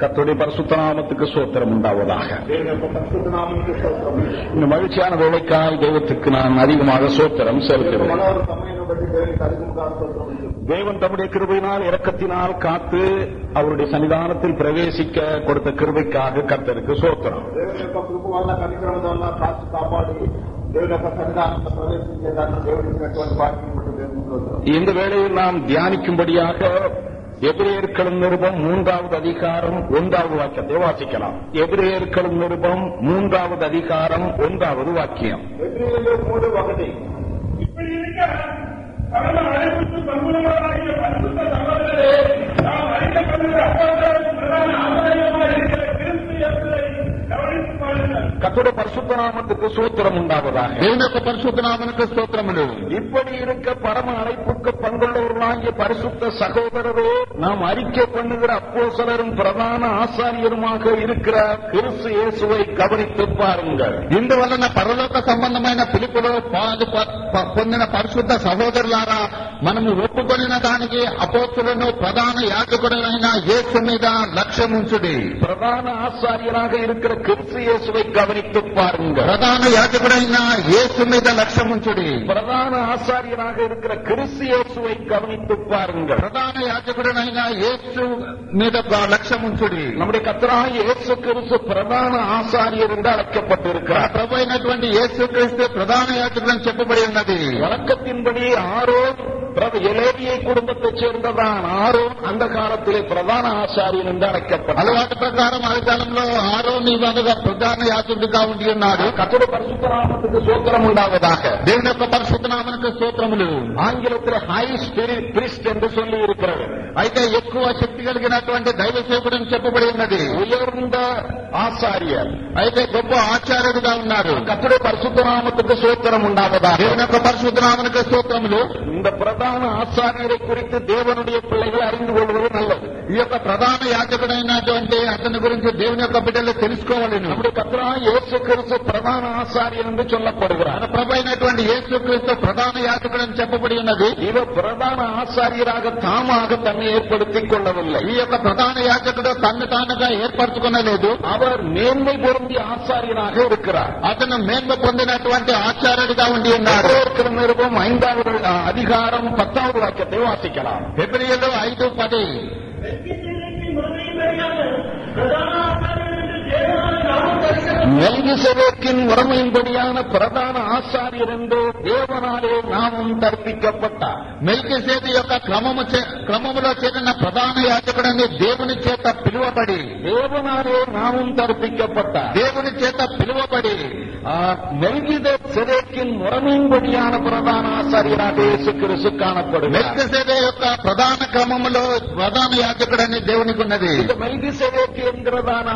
கத்துடைய பரிசுத்த நாமத்துக்கு சோத்திரம் உண்டாவதாக. இந்த மகிழ்ச்சியான வேலைக்காய் தெய்வத்துக்கு நான் அதிகமாக சோத்திரம் செலுத்துகிறேன். தேவன் தம்முடைய கிருபையினால் இறக்கத்தினால் காத்து அவருடைய சன்னிதானத்தில் பிரவேசிக்க கொடுத்த கிருபைக்காக கத்தருக்கு சோத்திரம். இந்த வேளையில் நாம் தியானிக்கும்படியாக எபிரேயர்களும் நிருபம் மூன்றாவது அதிகாரம் ஒன்றாவது வாக்கியத்தை வாசிக்கலாம். எபிரேயர்களும் நிருபம் மூன்றாவது அதிகாரம் ஒன்றாவது வாக்கியம். இப்படி இருக்க கவனித்துக் கொள்ளுங்கள் கர்த்தருடைய பரிசுத்த நாமத்துக்கு சூத்திரம் உண்டாவதாக దేవుని యొక్క పరిశుద్ధ నామనికి స్తోత్రములు இப்படி இருக்க பரம அழைப்புக்கு பங்குள்ளவர்களாகிய பரிசுத்த சகோதரரே நாம் அறிக்கை பண்ணுகிற அப்போசலரும் பிரதான ஆசாரியருமாக இருக்கிற கிறிஸ்து இயேசுவை கவனித்து பாருங்கள் ఇందువలన పరలోక సంబంధమైన పిలుపులో పాలు ప- ప- పొందిన పరిశుద్ధ సహోదరులారా మనము ఒప్పుకొనిన దానికి అపోతులను ప్రధాన యాజకుడైన యేసు మీద లక్ష్యముంచుడి பிரதான ஆசாரியராக இருக்கிற கிறிஸ்து இயேசுவை கவனித்து பாருங்கள் ప్రధాన యాజకుడైన యేసు మీద లక్ష్యముంచుడి பிரதான ஆசாரியராக இருக்கிற கிறிஸ்து இயேசுவை கவனித்து பாருங்கள் ప్రధాన యాజకుడైన యేసు మీద లక్ష్యముంచుడి நம்முடைய கத்தராக இயேசு கிறிஸ்து பிரதான ஆசாரியர் என்று మన அழைக்கப்பட்டிருக்கிறார் ప్రభు అయినటువంటి యేసు క్రీస్తు ప్రధాన యాజకుడని చెప్పబడి ఉన్నది வழக்கத்தின்படி ஆரோன் பிரத- எலேவியை குடும்பத்தைச் சேர்ந்ததான் ஆரோன் அந்த காலத்திலே பிரதான ஆசாரியன் என்று அழைக்கப்பட்டார் అలవాటు ప్రకారం ఆ కాలంలో ఆరో నివాదుగా ప్రధాన యాజకుడిగా ఉండి ఉన్నాడు கத்தோட பரிசுத்தராமத்துக்கு சோத்திரம் உண்டாவதாக దేవుని యొక్క పరిశుద్ధ నామనికి స్తోత్రములు ஆங்கிலத்தில் ஹை ஸ்பிரிட் பிரிஸ்ட் என்று சொல்லி இருக்கிறது అయితే ఎక్కువ శక్తి కలిగినటువంటి దైవ సేవకుడు అని చెప్పబడి ఉన్నది உயர்ந்த ஆசாரியர் అయితే గొప్ప ఆచార్యుడుగా ఉన్నాడు கத்தோட பரிசுத்தராமத்துக்கு சோத்திரம் உண்டாவதாக దేవుని యొక్క పరిశుద్ధ నామనికి స్తోత్రములు இந்த பிரதான ஆசாரியரை குறித்து தேவனுடைய பிள்ளைகள் அறிந்து கொள்வது நல்லது ఈ యొక్క ప్రధాన యాజకుడైనటువంటి అతని గురించి దేవుని యొక్క బిడ్డలు తెలుసుకోవాలను நம்முடைய கத்ரா இயேசு கிறிஸ்து பிரதான ஆசாரியர் என்று சொல்லப்படுகிறார் మన ప్రభు అయినటువంటి యేసుక్రీస్తు ప్రధాన యాజకుడు అని చెప్పబడి ఉన్నది இவர் பிரதான ஆசாரியராக தாமாக தன்னை ஏற்படுத்திக் கொள்ளவில்லை ఈ యొక్క ప్రధాన యాజకుడు తన్ను తానుగా ఏర్పరచుకునలేదు அவர் மேன்மை பொருந்திய ஆசாரியராக இருக்கிறார் అతను మేన్మ పొందినటువంటి ఆచార్యుడిగా ఉండి ఉన్నాడు இருக்கிற நிருபம் ஐந்தாவது அ, அதிகாரம் பத்தாவது வாக்கியத்தை வாசிக்கலாம். எப்படி எப்ரியலும் ஐந்து பதி மெல்கிசேதேக்கின் முறைமையின் வழியாக பிரதான ஆசாரியர் என்று தேவனாலே நாமம் தரிக்கிறது மெல்கிசேதேக்கின் முறைமையின்படியான பிரதான ஆசாரியர் என்று தேவனாலே நாமும் தற்பிக்கப்பட்டார் మెల్కిసేది యొక్క క్రమము చే- క్రమములో చేరిన ప్రధాన యాజకుడని దేవుని చేత పిలువబడి தேவனாலே நாமும் தற்பிக்கப்பட்டார் దేవుని చేత పిలువబడి மெல்கித சிதைக்கின் முறைமையின்படியான பிரதான ஆசாரியராக இயேசு கிறிஸ்து காணப்படுகிறார் మెల్కిసేదే యొక్క ప్రధాన క్రమములో ప్రధాన యాజకుడని దేవునికి ఉన్నది இந்த மெல்கிசேதேக்கு என்கிறதான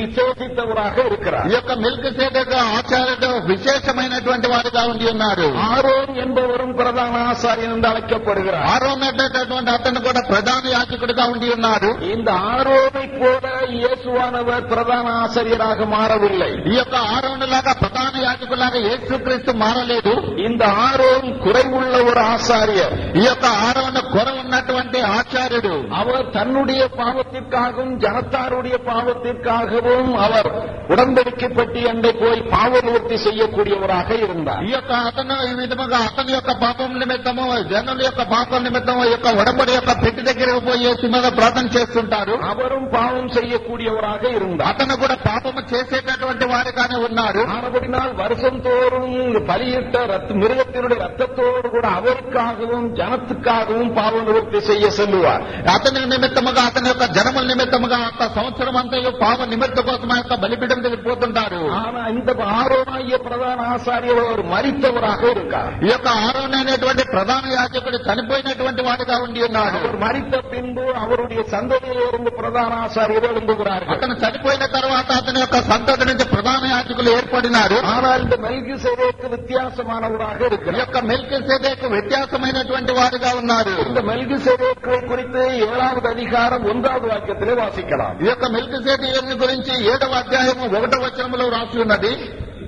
ஆசாரியர் விசேஷித்தவராக இருக்கிறார் ఈ యొక్క మెల్కిసేదేక ఆచార్యుడు విశేషమైనటువంటి వాడిగా ఉండి ఉన్నాడు ஆரோன் என்பவரும் பிரதான ஆசாரியன் என்று அழைக்கப்படுகிறார் ఆరోన్ అనేటటువంటి అతను కూడా ప్రధాన యాజకుడిగా ఉండి ఉన్నాడు இந்த ஆரோனை போல இயேசுவானவர் பிரதான ஆசிரியராக மாறவில்லை ఈ యొక్క ఆరోనులాగా ప్రధాన యాజకులాగా యేసుక్రీస్తు మారలేదు இந்த ஆரோன் குறைவுள்ள ஒரு ஆசாரியர் ఈ యొక్క ఆరోను కొర ఉన్నటువంటి ఆచార్యుడు அவர் தன்னுடைய பாவத்திற்காகவும் ஜனத்தாருடைய பாவத்திற்காகவும் அவர் உடன்படிக்கை பற்றி அண்டை போய் பாவ நிவர்த்தி செய்யக்கூடியவராக இருந்தார் ఈ యొక్క అతను ఈ విధముగా అతని యొక్క పాపం నిమిత్తము జనుల యొక్క పాపం నిమిత్తము ఈ యొక్క ఉడబడి యొక్క పెట్టి దగ్గరకు పోయి యేసు మీద ప్రార్థన చేస్తుంటారు அவரும் பாவம் செய்யக்கூடியவராக இருந்தார் అతను కూడా పాపము చేసేటటువంటి వారిగానే ఉన్నాడు ஆனபடினால் வருஷம் தோறும் பலியிட்ட ரத்த மிருகத்தினுடைய ரத்தத்தோடு கூட அவருக்காகவும் ஜனத்துக்காகவும் பாவ நிவர்த்தி செய்ய செல்லுவார் అతని నిమిత్తముగా అతని యొక్క జనముల నిమిత్తముగా ఒక సంవత్సరం అంతా పాప నిమిత్త కోసం ఆ యొక్క బలిపీఠం దగ్గర పోతుంటారు ஆனா இந்த ஆரோனாகிய பிரதான ஆசாரியர் அவர் மறித்தவராக இருக்கார் ఈ యొక్క ఆరోన్ అనేటువంటి ప్రధాన యాజకుడు చనిపోయినటువంటి వాడిగా ఉండి ఉన్నాడు அவர் மறித்த பின்பு அவருடைய சந்ததியிலிருந்து பிரதான ஆசாரியர் எழுந்துகிறார்கள் అతను చనిపోయిన తర్వాత అతని యొక్క సంతతి నుంచి ప్రధాన యాజకులు ఏర్పడినారు ஆனால் இந்த மெல்கி சேவைக்கு வித்தியாசமானவராக ఈ இருக்கிறார் యొక్క మెల్కి సేదేకు వ్యత్యాసమైనటువంటి వాడిగా ఉన్నారు இந்த மெல்கி சேவைக்கு குறித்து ஏழாவது அதிகாரம் ஒன்றாவது வாக்கியத்திலே வாசிக்கலாம் ఈ యొక్క మెల్కి సేదేకుని గురించి ఏడవ అధ్యాయము ఒకటో వచనంలో రాసి ఉన్నది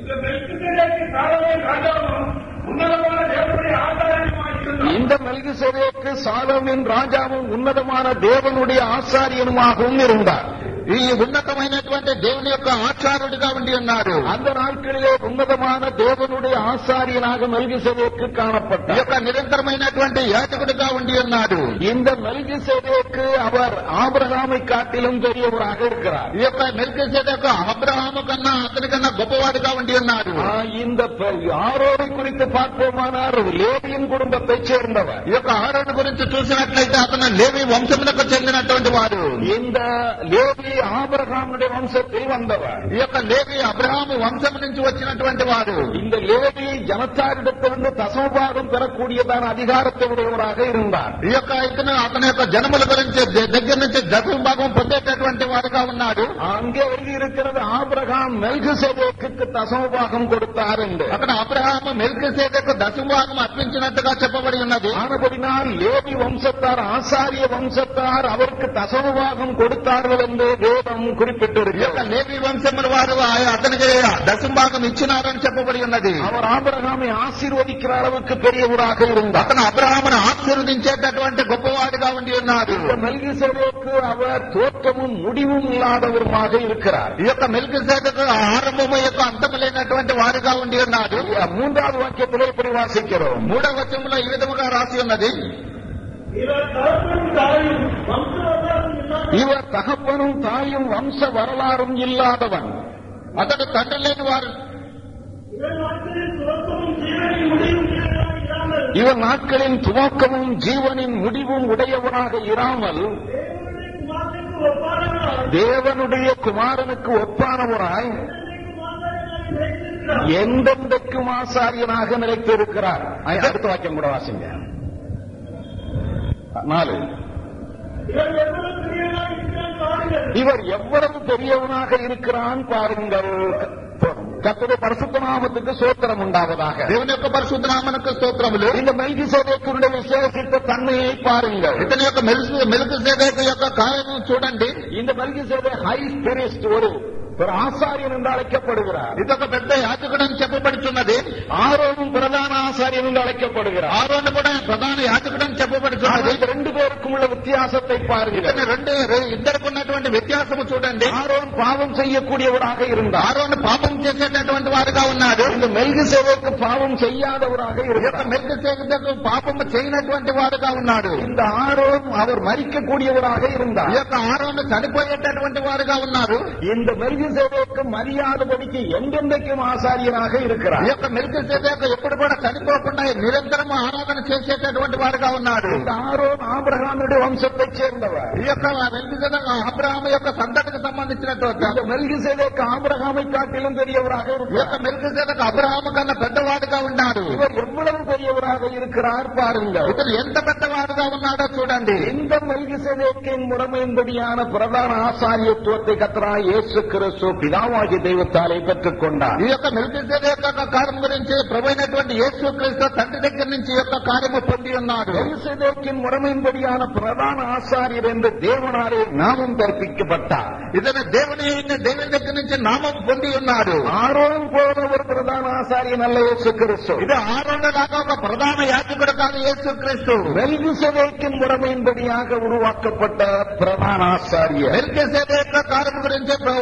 இந்த மெல்கிசேதேக்கு சாலமோன் ராஜாவும் உன்னதமான தேவனுடைய ஆசாரியனுமாய் இருந்தார் இந்த மெல்கி சேவைக்கு சாலோமின் ராஜாவும் உன்னதமான தேவனுடைய ஆசாரியனுமாகவும் இருந்தார் ఈ ఉన్నతమైనటువంటి దేవుని యొక్క ఆచారుడిగా ఉండి ఉన్నాడు அந்த நாட்களிலே உன்னதமான தேவனுடைய ஆசாரியனாக மெல்கிசேதேக்கு ఈ காணப்பட்டார் యొక్క నిరంతరమైనటువంటి యాజకుడిగా ఉండి ఉన్నాడు இந்த மெல்கிசேதேக்கு அவர் ஆபிரகாமை காட்டிலும் பெரியவராக இருக்கிறார் ఈ యొక్క మెల్కిసేదకు అబ్రహాము కన్నా అతని కన్నా గొప్పవాడిగా ఉండి ఉన్నాడు ஆ, இந்த ப- ஆரோனை குறித்து பார்ப்போமானால் லேவியின் குடும்பத்தைச் சேர்ந்தவர் ఈ యొక్క ఆరోను గురించి చూసినట్లయితే అతను లేవి వంశములకు చెందినటువంటి వాడు இந்த லேவி ஆபிரகாமுடைய வம்சத்தில் வந்தவர் ఈ యొక్క లేవి అబ్రహాము వంశం నుంచి వచ్చినటువంటి వాడు இந்த லேவி ஜனத்தாரிடத்திலிருந்து தசமபாகம் பெறக்கூடியதான அதிகாரத்தை உடையவராக இருந்தார் ఈ యొక్క ఇతను అతని యొక్క జనముల గురించి ద- దగ్గర నుంచి దశమ భాగం పొందేటటువంటి వాడుగా ఉన్నాడు அங்கே எழுதியிருக்கிறது ஆபிரகாம் மெல்கிசேதேக்குக்கு தசமபாகம் கொடுத்தார் என்று అక్కడ అబ్రహాము మెల్కిసేదకు దశమ భాగం అర్పించినట్టుగా చెప్పబడి ఉన్నది ஆனபடினால் லேவி வம்சத்தார் ஆசாரிய வம்சத்தார் அவருக்கு தசமபாகம் கொடுத்தார்கள் என்று வேதம் ఈ యొక్క குறிப்பிட்டிருக்கிறது లేవి వంశముల వారు ఆ- అతనికి దశమ భాగం ఇచ్చినారని చెప్పబడి ఉన్నది அவர் ஆபிரகாமை ஆசீர்வதிக்கிற அளவுக்கு பெரியவராக இருந்தார் అతను అబ్రహామును ఆశీర్వదించేటటువంటి గొప్పవాడిగా ఉండి ఉన్నాడు இந்த மெல்கிசேதேக்கு அவர் தோற்றமும் முடிவும் இல்லாதவருமாக இருக்கிறார் ఈ యొక్క మెల్కిసేదకు ఆరంభము యొక్క అంతము లేనటువంటి వారిగా ఉండి ఉన్నాడు மூன்றாவது வாக்கியத்திலே இப்படி வாசிக்கிறோம் మూడవ వచనంలో ఈ విధముగా రాసి ఉన్నది இவர் தகப்பனும் தாயும் வம்ச வரலாறும் இல்லாதவன். அதற்கு தட்டலேடுவார் இவன் நாட்களின் துவக்கமும் ஜீவனின் முடிவும் உடையவனாக இராமல் தேவனுடைய குமாரனுக்கு ஒப்பானவராய் எந்தெந்தக்கும் ஆசாரியனாக நிலைத்திருக்கிறார்? அடுத்த வாக்கியம் கூட வாசிங்க. நாலு இவர் எவ்வளவு பெரியவராய் இருக்கிறார் பாருங்கள் இவர் எவ்வளவு பெரியவனாக இருக்கிறான் பாருங்கள் கத்துடைய பரிசுத்த நாமத்துக்கு சோத்திரம் உண்டாவதாக దేవుని యొక్క పరిశుద్ధ నామనకు స్తోత్రములు இந்த மெல்கிசேதேக்குடைய விசேஷித்த தன்மையை பாருங்கள் ఇతని యొక్క మెలుసు మెలుకు యొక్క కార్యము చూడండి இந்த மெல்கிசேதே ஹை ஸ்பிரிஸ்ட் ஒரு ஒரு ஆசாரியன் என்று அழைக்கப்படுகிறார் ఇదొక పెద్ద యాజకుడు అని చెప్పబడుతున్నది ஆரோனும் பிரதான ஆசாரியன் என்று அழைக்கப்படுகிறார் ఆరోను కూడా ప్రధాన యాజకుడు అని చెప్పబడుతున్నది இந்த ரெண்டு பேருக்கும் உள்ள வித்தியாசத்தை பாருங்கள் ఇతని రెండు రె- ఇద్దరికి ఉన్నటువంటి వ్యత్యాసము చూడండి ஆரோன் பாவம் செய்யக்கூடியவராக இருந்தார் ఆరోను పాపం చేసేటటువంటి వారుగా ఉన్నాడు இந்த மெல்கிசேதேக்கு பாவம் செய்யாதவராக ఈ యొక్క இருந்தார் మెల్కు పాపము చేయనటువంటి వాడుగా ఉన్నాడు இந்த ஆரோன் அவர் மறிக்கக்கூடியவராக ఈ இருந்தார் యొక్క ఆరోను చనిపోయేటటువంటి వారుగా ఉన్నారు இந்த மெல்கிசேதேக்கு மரியாதைபடிக்கு என்றென்றைக்கும் ஆசாரியனாக ఈ இருக்கிறார் యొక్క మెల్కు ఎప్పుడు కూడా చనిపోకుండా నిరంతరం ఆరాధన చేసేటటువంటి వారుగా ఉన్నాడు இந்த ஆரோன் ஆபிரகாமுடைய வம்சத்தைச் சேர்ந்தவர் ఈ యొక్క మెల్కు అబ్రహాం యొక్క సంతతికి సంబంధించినటువంటి இந்த மெல்கிசேதேக்கு ஆபிரகாமை காட்டிலும் பெரியவராக ఈ యొక్క இருக்கிறார் మెల్కు అబ్రహాము కన్నా పెద్దవాడుగా ఉన్నాడు இவர் எவ்வளவு பெரியவராக இருக்கிறார் பாருங்கள் ఇతను ఎంత పెద్దవాడుగా ఉన్నాడో చూడండి இந்த மெல்கிசேதேக்கின் முறைமையின்படியான பிரதான ஆசாரியத்துவத்தை கத்தரா இயேசு கிறிஸ்து பிதாவாகிய தெய்வத்தாலே பெற்றுக் கொண்டார் ఈ యొక్క మెల్కిసేద యొక్క కార్యం గురించి ప్రభైనటువంటి యేసు క్రీస్తు తండ్రి దగ్గర నుంచి ఈ యొక్క కార్యము పొంది ఉన్నాడు மெல்கிசேதேக்கின் முறைமையின்படியான பிரதான ஆசாரியர் என்று தேவனாலே நாமம் கற்பிக்கப்பட்டார் ఇతను దేవుని అయిన దేవుని దగ్గర నుంచి నామం పొంది ఉన్నాడు ஆரோன் போல ஒரு பிரதான ஆசாரியன் அல்ல இயேசு கிறிஸ்து ఇది ఆరోగ్య లాగా ఒక ప్రధాన యాజకుడు కాదు యేసు క్రీస్తు மெல்கிசேதேக்கின் முறைமையின்படியாக உருவாக்கப்பட்ட பிரதான ஆசாரியர் మెల్కిసేద యొక్క కార్యం గురించి ప్ర-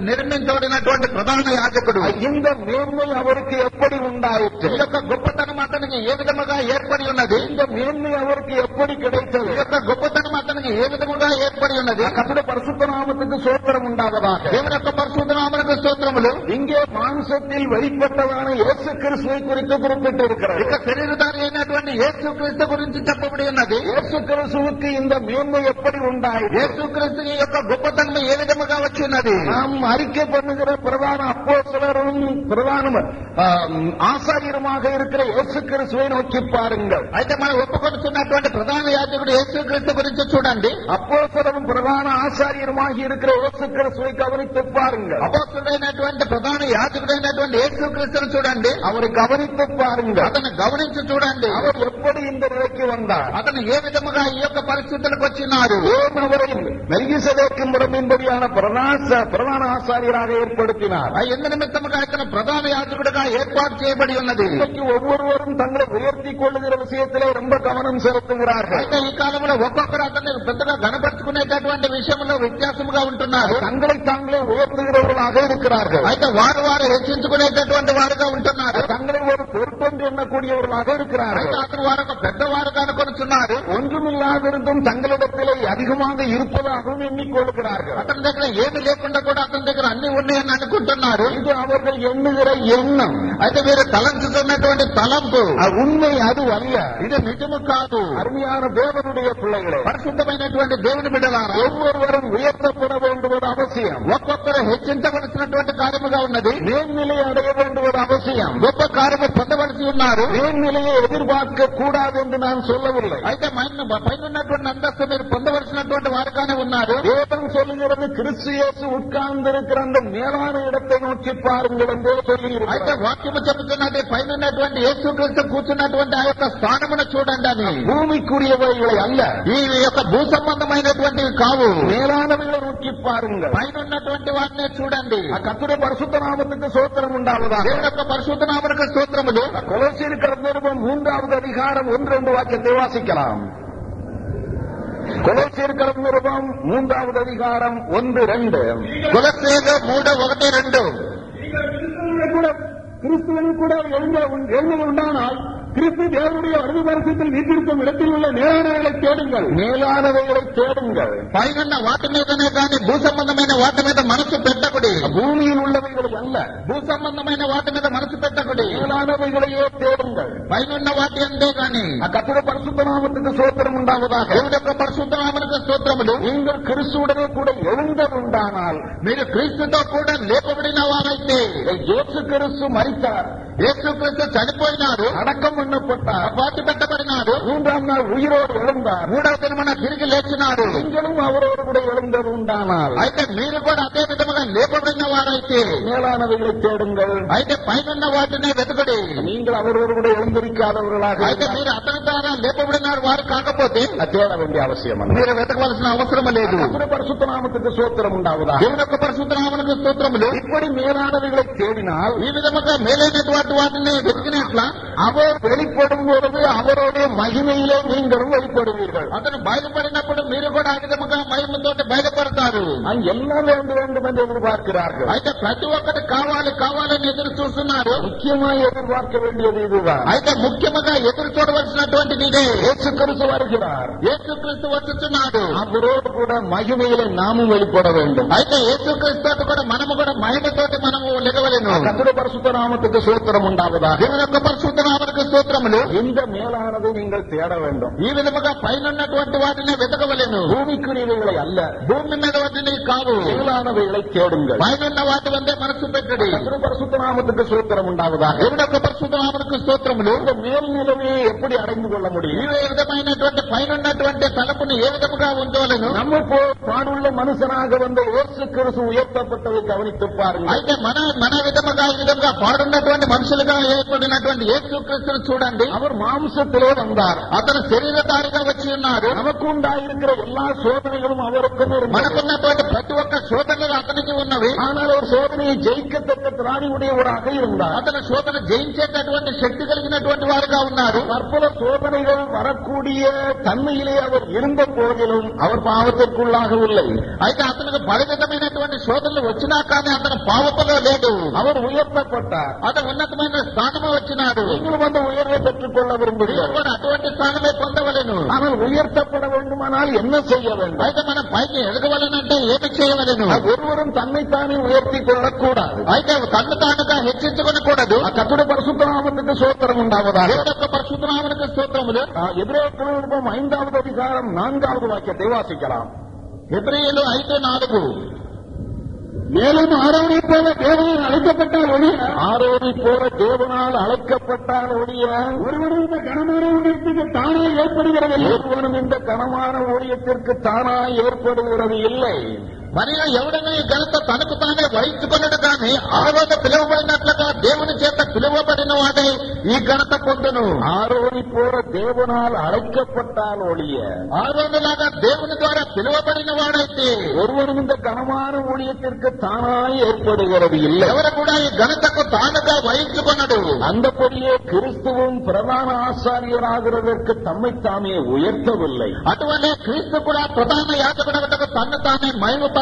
నిర్మించబడినటువంటి ప్రధాన యాజకుడు ఇంత మేలు ఎవరికి ఎప్పటి ఉండాయి ఈ యొక్క గొప్పతనం అతనికి ఏ విధముగా ఏర్పడి ఉన్నది இந்த மேன்மை அவருக்கு எப்படி கிடைத்தது ఈ యొక్క గొప్పతనం అతనికి ఏ విధముగా ఏర్పడి ఉన్నది கத்துடைய பரிசுத்த நாமத்துக்கு சோத்திரம் உண்டாவதாக దేవుని యొక్క పరిశుద్ధ నామనకు స్తోత్రములు இங்கே மாம்சத்தில் வெளிப்பட்டதான இயேசு கிறிஸ்துவை குறித்து குறிப்பிட்டிருக்கிறது ఇక శరీరధారి అయినటువంటి యేసు క్రీస్తు గురించి చెప్పబడి ఉన్నది இயேசு கிறிஸ்துவுக்கு இந்த மேன்மை எப்படி உண்டாயிற்று యేసు క్రీస్తు యొక్క గొప్పతనం ఏ విధముగా వచ్చినది நாம் அறிக்கை பண்ணுகிற பிரதான அப்போஸ்தலரும் பிரதான ஆம், ஆசாரியருமாக இருக்கிற இயேசு கிறிஸ்துவை நோக்கி பாருங்கள் అయితే మనం ఒప్పుకొనుతున్నటువంటి ప్రధాన యాజకుడు యేసు క్రీస్తు గురించి చూడండి அப்போஸ்தலரும் பிரதான ஆசாரியருமாகி இருக்கிற இயேசு கிறிஸ்துவை கவனித்து பாருங்கள் అపోస్తుడైనటువంటి ప్రధాన యాజకుడైనటువంటి యేసు క్రీస్తును చూడండి அவரை கவனித்து பாருங்கள் అతను గమనించి చూడండి அவர் எப்படி இந்த நிலைக்கு வந்தார் అతను ఏ విధముగా ఈ యొక్క పరిస్థితులకు వచ్చినారు ஏன் அவரை மெல்கிசதேக்கின் முறையின்படியான பிரதான பிரதான ஆசாரியராக ஏற்படுத்தினார் ఆ ఎందు నిమిత్తముగా ఇతను ప్రధాన యాజకుడిగా ఏర్పాటు చేయబడి ఉన్నది இன்னைக்கு ஒவ்வொருவரும் தங்களை உயர்த்தி கொள்ளுகிற விஷயத்திலே ரொம்ப கவனம் செலுத்துகிறார்கள் అయితే ఈ కాలంలో ఒక్కొక్కరు అతన్ని పెద్దగా గణపరుచుకునేటటువంటి విషయంలో వ్యత్యాసముగా ఉంటున్నారు தங்களை தாங்களே உயர்த்துகிறவர்களாக இருக்கிறார்கள் అయితే వారు వారు హెచ్చించుకునేటటువంటి వారుగా ఉంటున్నారు தங்களை ஒரு பொறுப்பென்று எண்ணக்கூடியவர்களாக இருக்கிறார்கள் అయితే అతను వారు ఒక పెద్దవారుగా అనుకొనిచున్నారు ஒன்றுமில்லாதிருந்தும் தங்களிடத்திலே அதிகமாக இருப்பதாகவும் எண்ணிக்கொள்கிறார்கள் అతని దగ్గర ఏమి లేకుండా కూడా అతని దగ్గర అన్ని ఉన్నాయని అనుకుంటున్నారు இது அவர்கள் எண்ணுகிற எண்ணம் అయితే వీరు తలంచుతున్నటువంటి తలంపు அது உண்மை அது அல்ல ఇది నిజము కాదు அருமையான தேவனுடைய பிள்ளைகளே పరిశుద్ధమైనటువంటి దేవుని బిడ్డలారా ஒவ்வொருவரும் உயர்த்தப்பட வேண்டுவது அவசியம் ఒక్కొక్కరు హెచ్చించవలసినటువంటి కార్యముగా ఉన్నది மேல்நிலை அடைய வேண்டுவது அவசியம் గొప్ప కార్యము పొందవలసి ఉన్నారు மேல்நிலையை எதிர்பார்க்க கூடாது என்று நான் சொல்லவில்லை అయితే పైన పైన ఉన్నటువంటి అంతస్తు మీరు పొందవలసినటువంటి వారుగానే ఉన్నారు வேதம் சொல்லுகிறது கிறிஸ்து இயேசு உட்கார்ந்திருக்கிற அந்த மேலான இடத்தை நோக்கி பாருங்கள் என்றே అయితే சொல்லியிருக்கிறார் వాక్యము చెబుతున్నది పైన ఉన్నటువంటి యేసుక్రీస్తు కూర్చున్నటువంటి ఆ యొక్క స్థానమును చూడండి అని பூமிக்குரியவைகளை அல்ல ఈ యొక్క భూ సంబంధమైనటువంటివి కావు மேலானவைகளை நோக்கி பாருங்கள் పైన ఉన్నటువంటి వాటినే చూడండి கத்துடைய பரிசுத்த நாமத்துக்கு சோத்திரம் உண்டாவதாக దేవుని యొక్క పరిశుద్ధ నామక స్తోత్రములు கொலோசியிருக்கிற நிருபம் மூன்றாவது அதிகாரம் ஒன்று ரெண்டு வாக்கியத்தை வாசிக்கலாம் கொலோசியிருக்கிற நிருபம் மூன்றாவது அதிகாரம் ஒன்று ரெண்டு కులసేలు మూడు ఒకటి రెండు நீங்கள் கிறிஸ்துவனுடைய கிறிஸ்துவனும் கூட எழுந்த எழுந்தது உண்டானால் கிறிஸ்து தேவனுடைய வலது பரிசத்தில் வீட்டிற்கும் இடத்தில் உள்ள நேரானவர்களை தேடுங்கள் மேலானவைகளை தேடுங்கள் పైన వాటి మీదనే కానీ భూ సంబంధమైన వాటి మీద మనసు పెట్టకుడి பூமியில் உள்ளவைகளை அல்ல భూ సంబంధమైన వాటి మీద మనసు పెట్టకుడి மேலானவைகளையே தேடுங்கள் పైన వాటి అంతే గాని கத்துடைய பரிசுத்த நாமத்துக்கு சோத்திரம் உண்டாவதாக దేవుని యొక్క పరిశుద్ధ నామక స్తోత్రములు நீங்கள் கிறிஸ்துவுடனே கூட எழுந்தது உண்டானால் మీరు క్రీస్తుతో కూడా లేపబడిన వారైతే இயேசு கிறிஸ்து மரித்தார் యేసుక్రీస్తు చనిపోయినారు அடக்கம் பண்ணப்பட்டார் పాతి పెట్టబడినారు மூன்றாம் நாள் உயிரோடு எழுந்தார் మూడవ దినమున తిరిగి లేచినారు நீங்களும் அவரோடு கூட எழுந்தது உண்டானால் అయితే మీరు కూడా అదే విధముగా లేపబడిన వారైతే மேலானவைகளை தேடுங்கள் అయితే పైన వాటినే వెతకడి நீங்கள் அவரோடு கூட எழுந்திருக்காதவர்களாக అయితే இருந்தால் మీరు అతని ద్వారా లేపబడిన వారు కాకపోతే அது தேட வேண்டிய அவசியம் அல்ல. మీరు వెతకవలసిన అవసరం లేదు கர்த்தருடைய பரிசுத்த நாமத்துக்கு சோத்திரம் உண்டாவதாக దేవుని యొక్క పరిశుద్ధ నామకు స్తోత్రములు இப்படி மேலானவைகளை தேடினால் ఈ విధముగా మేలైనటువంటి వాటిని వెతికినట్ల அவர் வெளிப்படும் பொழுது அவருடைய மகிமையிலே நீங்களும் வெளிப்படுவீர்கள் అతను బయలుపడినప్పుడు మీరు కూడా ఆ విధముగా మహిమతోటి బయలుపడతారు அங்கு எல்லாம் வேண்டும் வேண்டும் என்று எதிர்பார்க்கிறார்கள் అయితే ప్రతి ఒక్కటి కావాలి కావాలని ఎదురు చూస్తున్నారు முக்கியமாக எதிர்பார்க்க வேண்டியது இதுதான் అయితే ముఖ్యముగా ఎదురు చూడవలసినటువంటిది ఇదే இயேசு கிறிஸ்து வருகிறார் యేసుక్రీస్తు వచ్చుచున్నాడు அவரோடு கூட மகிமையிலே நாமும் வெளிப்பட வேண்டும் అయితే యేసుక్రీస్తు కూడా మనము కూడా మహిమతోటి మనము లెగవలేను கத்துடைய பரிசுத்த நாமத்துக்கு சோத்திரம் உண்டாவதாக దేవుని యొక్క పరిశుద్ధ నామకు స్తోత్రములు இந்த மேலானதை நீங்கள் தேட வேண்டும் ఈ విధముగా పైన ఉన్నటువంటి వాటిని వెతకవలేను பூமிக்குரியவைகளை அல்ல భూమి మీద వాటిని కావు மேலானவைகளை தேடுங்கள் పైన ఉన్న వాటి వందే మనసు పెట్టడి கத்துடைய பரிசுத்த நாமத்துக்கு சோத்திரம் உண்டாவதாக దేవుని యొక్క పరిశుద్ధ నామకు స్తోత్రములు இந்த மேல்நிலையை எப்படி அடைந்து கொள்ள முடியும் ఈ విధమైనటువంటి పైన ఉన్నటువంటి తలపుని ఏ విధముగా ఉంచవలను நம்ம போ பாடுள்ள மனுஷனாக வந்த இயேசு கிறிஸ்து உயர்த்தப்பட்டதை கவனித்து பாருங்கள் అయితే మన మన విధముగా ఈ విధంగా పాడున్నటువంటి మనుషులుగా ఏర్పడినటువంటి యేసుక్రీస్తును చూడండి அவர் மாம்சத்திலே வந்தார் అతను శరీరధారిగా వచ్చి ఉన్నారు நமக்கு உண்டாயிருக்கிற எல்லா சோதனைகளும் அவருக்கும் இருந்தது మనకున్నటువంటి ప్రతి ఒక్క శోధనలు అతనికి ఉన్నవి ஆனால் அவர் சோதனையை ஜெயிக்கத்தக்க திராணி உடையவராக இருந்தார் అతను శోధన జయించేటటువంటి శక్తి కలిగినటువంటి వారుగా ఉన్నారు பற்பல சோதனைகள் வரக்கூடிய தன்மையிலே அவர் இருந்த போதிலும் அவர் பாவத்திற்குள்ளாகவில்லை అయితే అతనికి పరిమితమైనటువంటి శోధనలు వచ్చినా కానీ అతను పావపలో లేడు அவர் உயர்த்தப்பட்டார் అతను ఉన్నతమైన స్థానము వచ్చినాడు நீங்களும் அந்த உயர்வை பெற்றுக்கொள்ள మీరు விரும்புகிறீர்கள் కూడా అటువంటి స్థానమే పొందవలను ஆனால் உயர்த்தப்பட வேண்டுமானால் என்ன செய்ய வேண்டும் అయితే మనం పైకి ఎదగవలనంటే ఏమి చేయవలను அது ஒருவரும் தன்னைத்தானே உயர்த்திக் கொள்ளக்கூடாது అయితే తను తానుగా హెచ్చించుకొనకూడదు ఆ கத்துடைய பரிசுத்த நாமத்துக்கு சோத்திரம் உண்டாவதாக దేవుని యొక్క పరిశుద్ధనామనికి స్తోత్రములు எதிரேற்கும் ஐந்தாவது அதிகாரம் நான்காவது வாக்கியத்தை வாசிக்கலாம் హెబ్రియులు ఐదు నాలుగు மேலும் ஆரோனை போல தேவனால் அழைக்கப்பட்டால் ஒழிய ஆரோனை போல தேவனால் அழைக்கப்பட்டால் ஒழிய ஒருவரும் இந்த கனமான ஊழியத்துக்கு தானாய் ஏற்படுகிறது ஒருவனும் இந்த கனமான ஊழியத்திற்கு தானாய் ஏற்படுகிறது இல்லை మరియు ఎవడైనా ఈ ఘనత తనకు తానే వహించుకున్నాడు కానీ ఆరోజు పిలువబడినట్లుగా దేవుని చేత పిలువబడిన వాడే ఈ ఘనత పొందును ஆரோனி போல தேவனால் அழைக்கப்பட்டால் ஒழிய ఆరోజులాగా దేవుని ద్వారా పిలువబడిన వాడైతే ஒருவரும் இந்த கனமான ஊழியத்திற்கு தானாய் ஏற்படுகிறது இல்லை ఎవరు కూడా ఈ ఘనతకు తానుగా వహించుకున్నాడు அந்தபடியே கிறிஸ்துவும் பிரதான ஆசாரியராகிறதற்கு தம்மை தாமே உயர்த்தவில்லை అటువంటి క్రీస్తు కూడా ప్రధాన యాజకుడకు తను తానే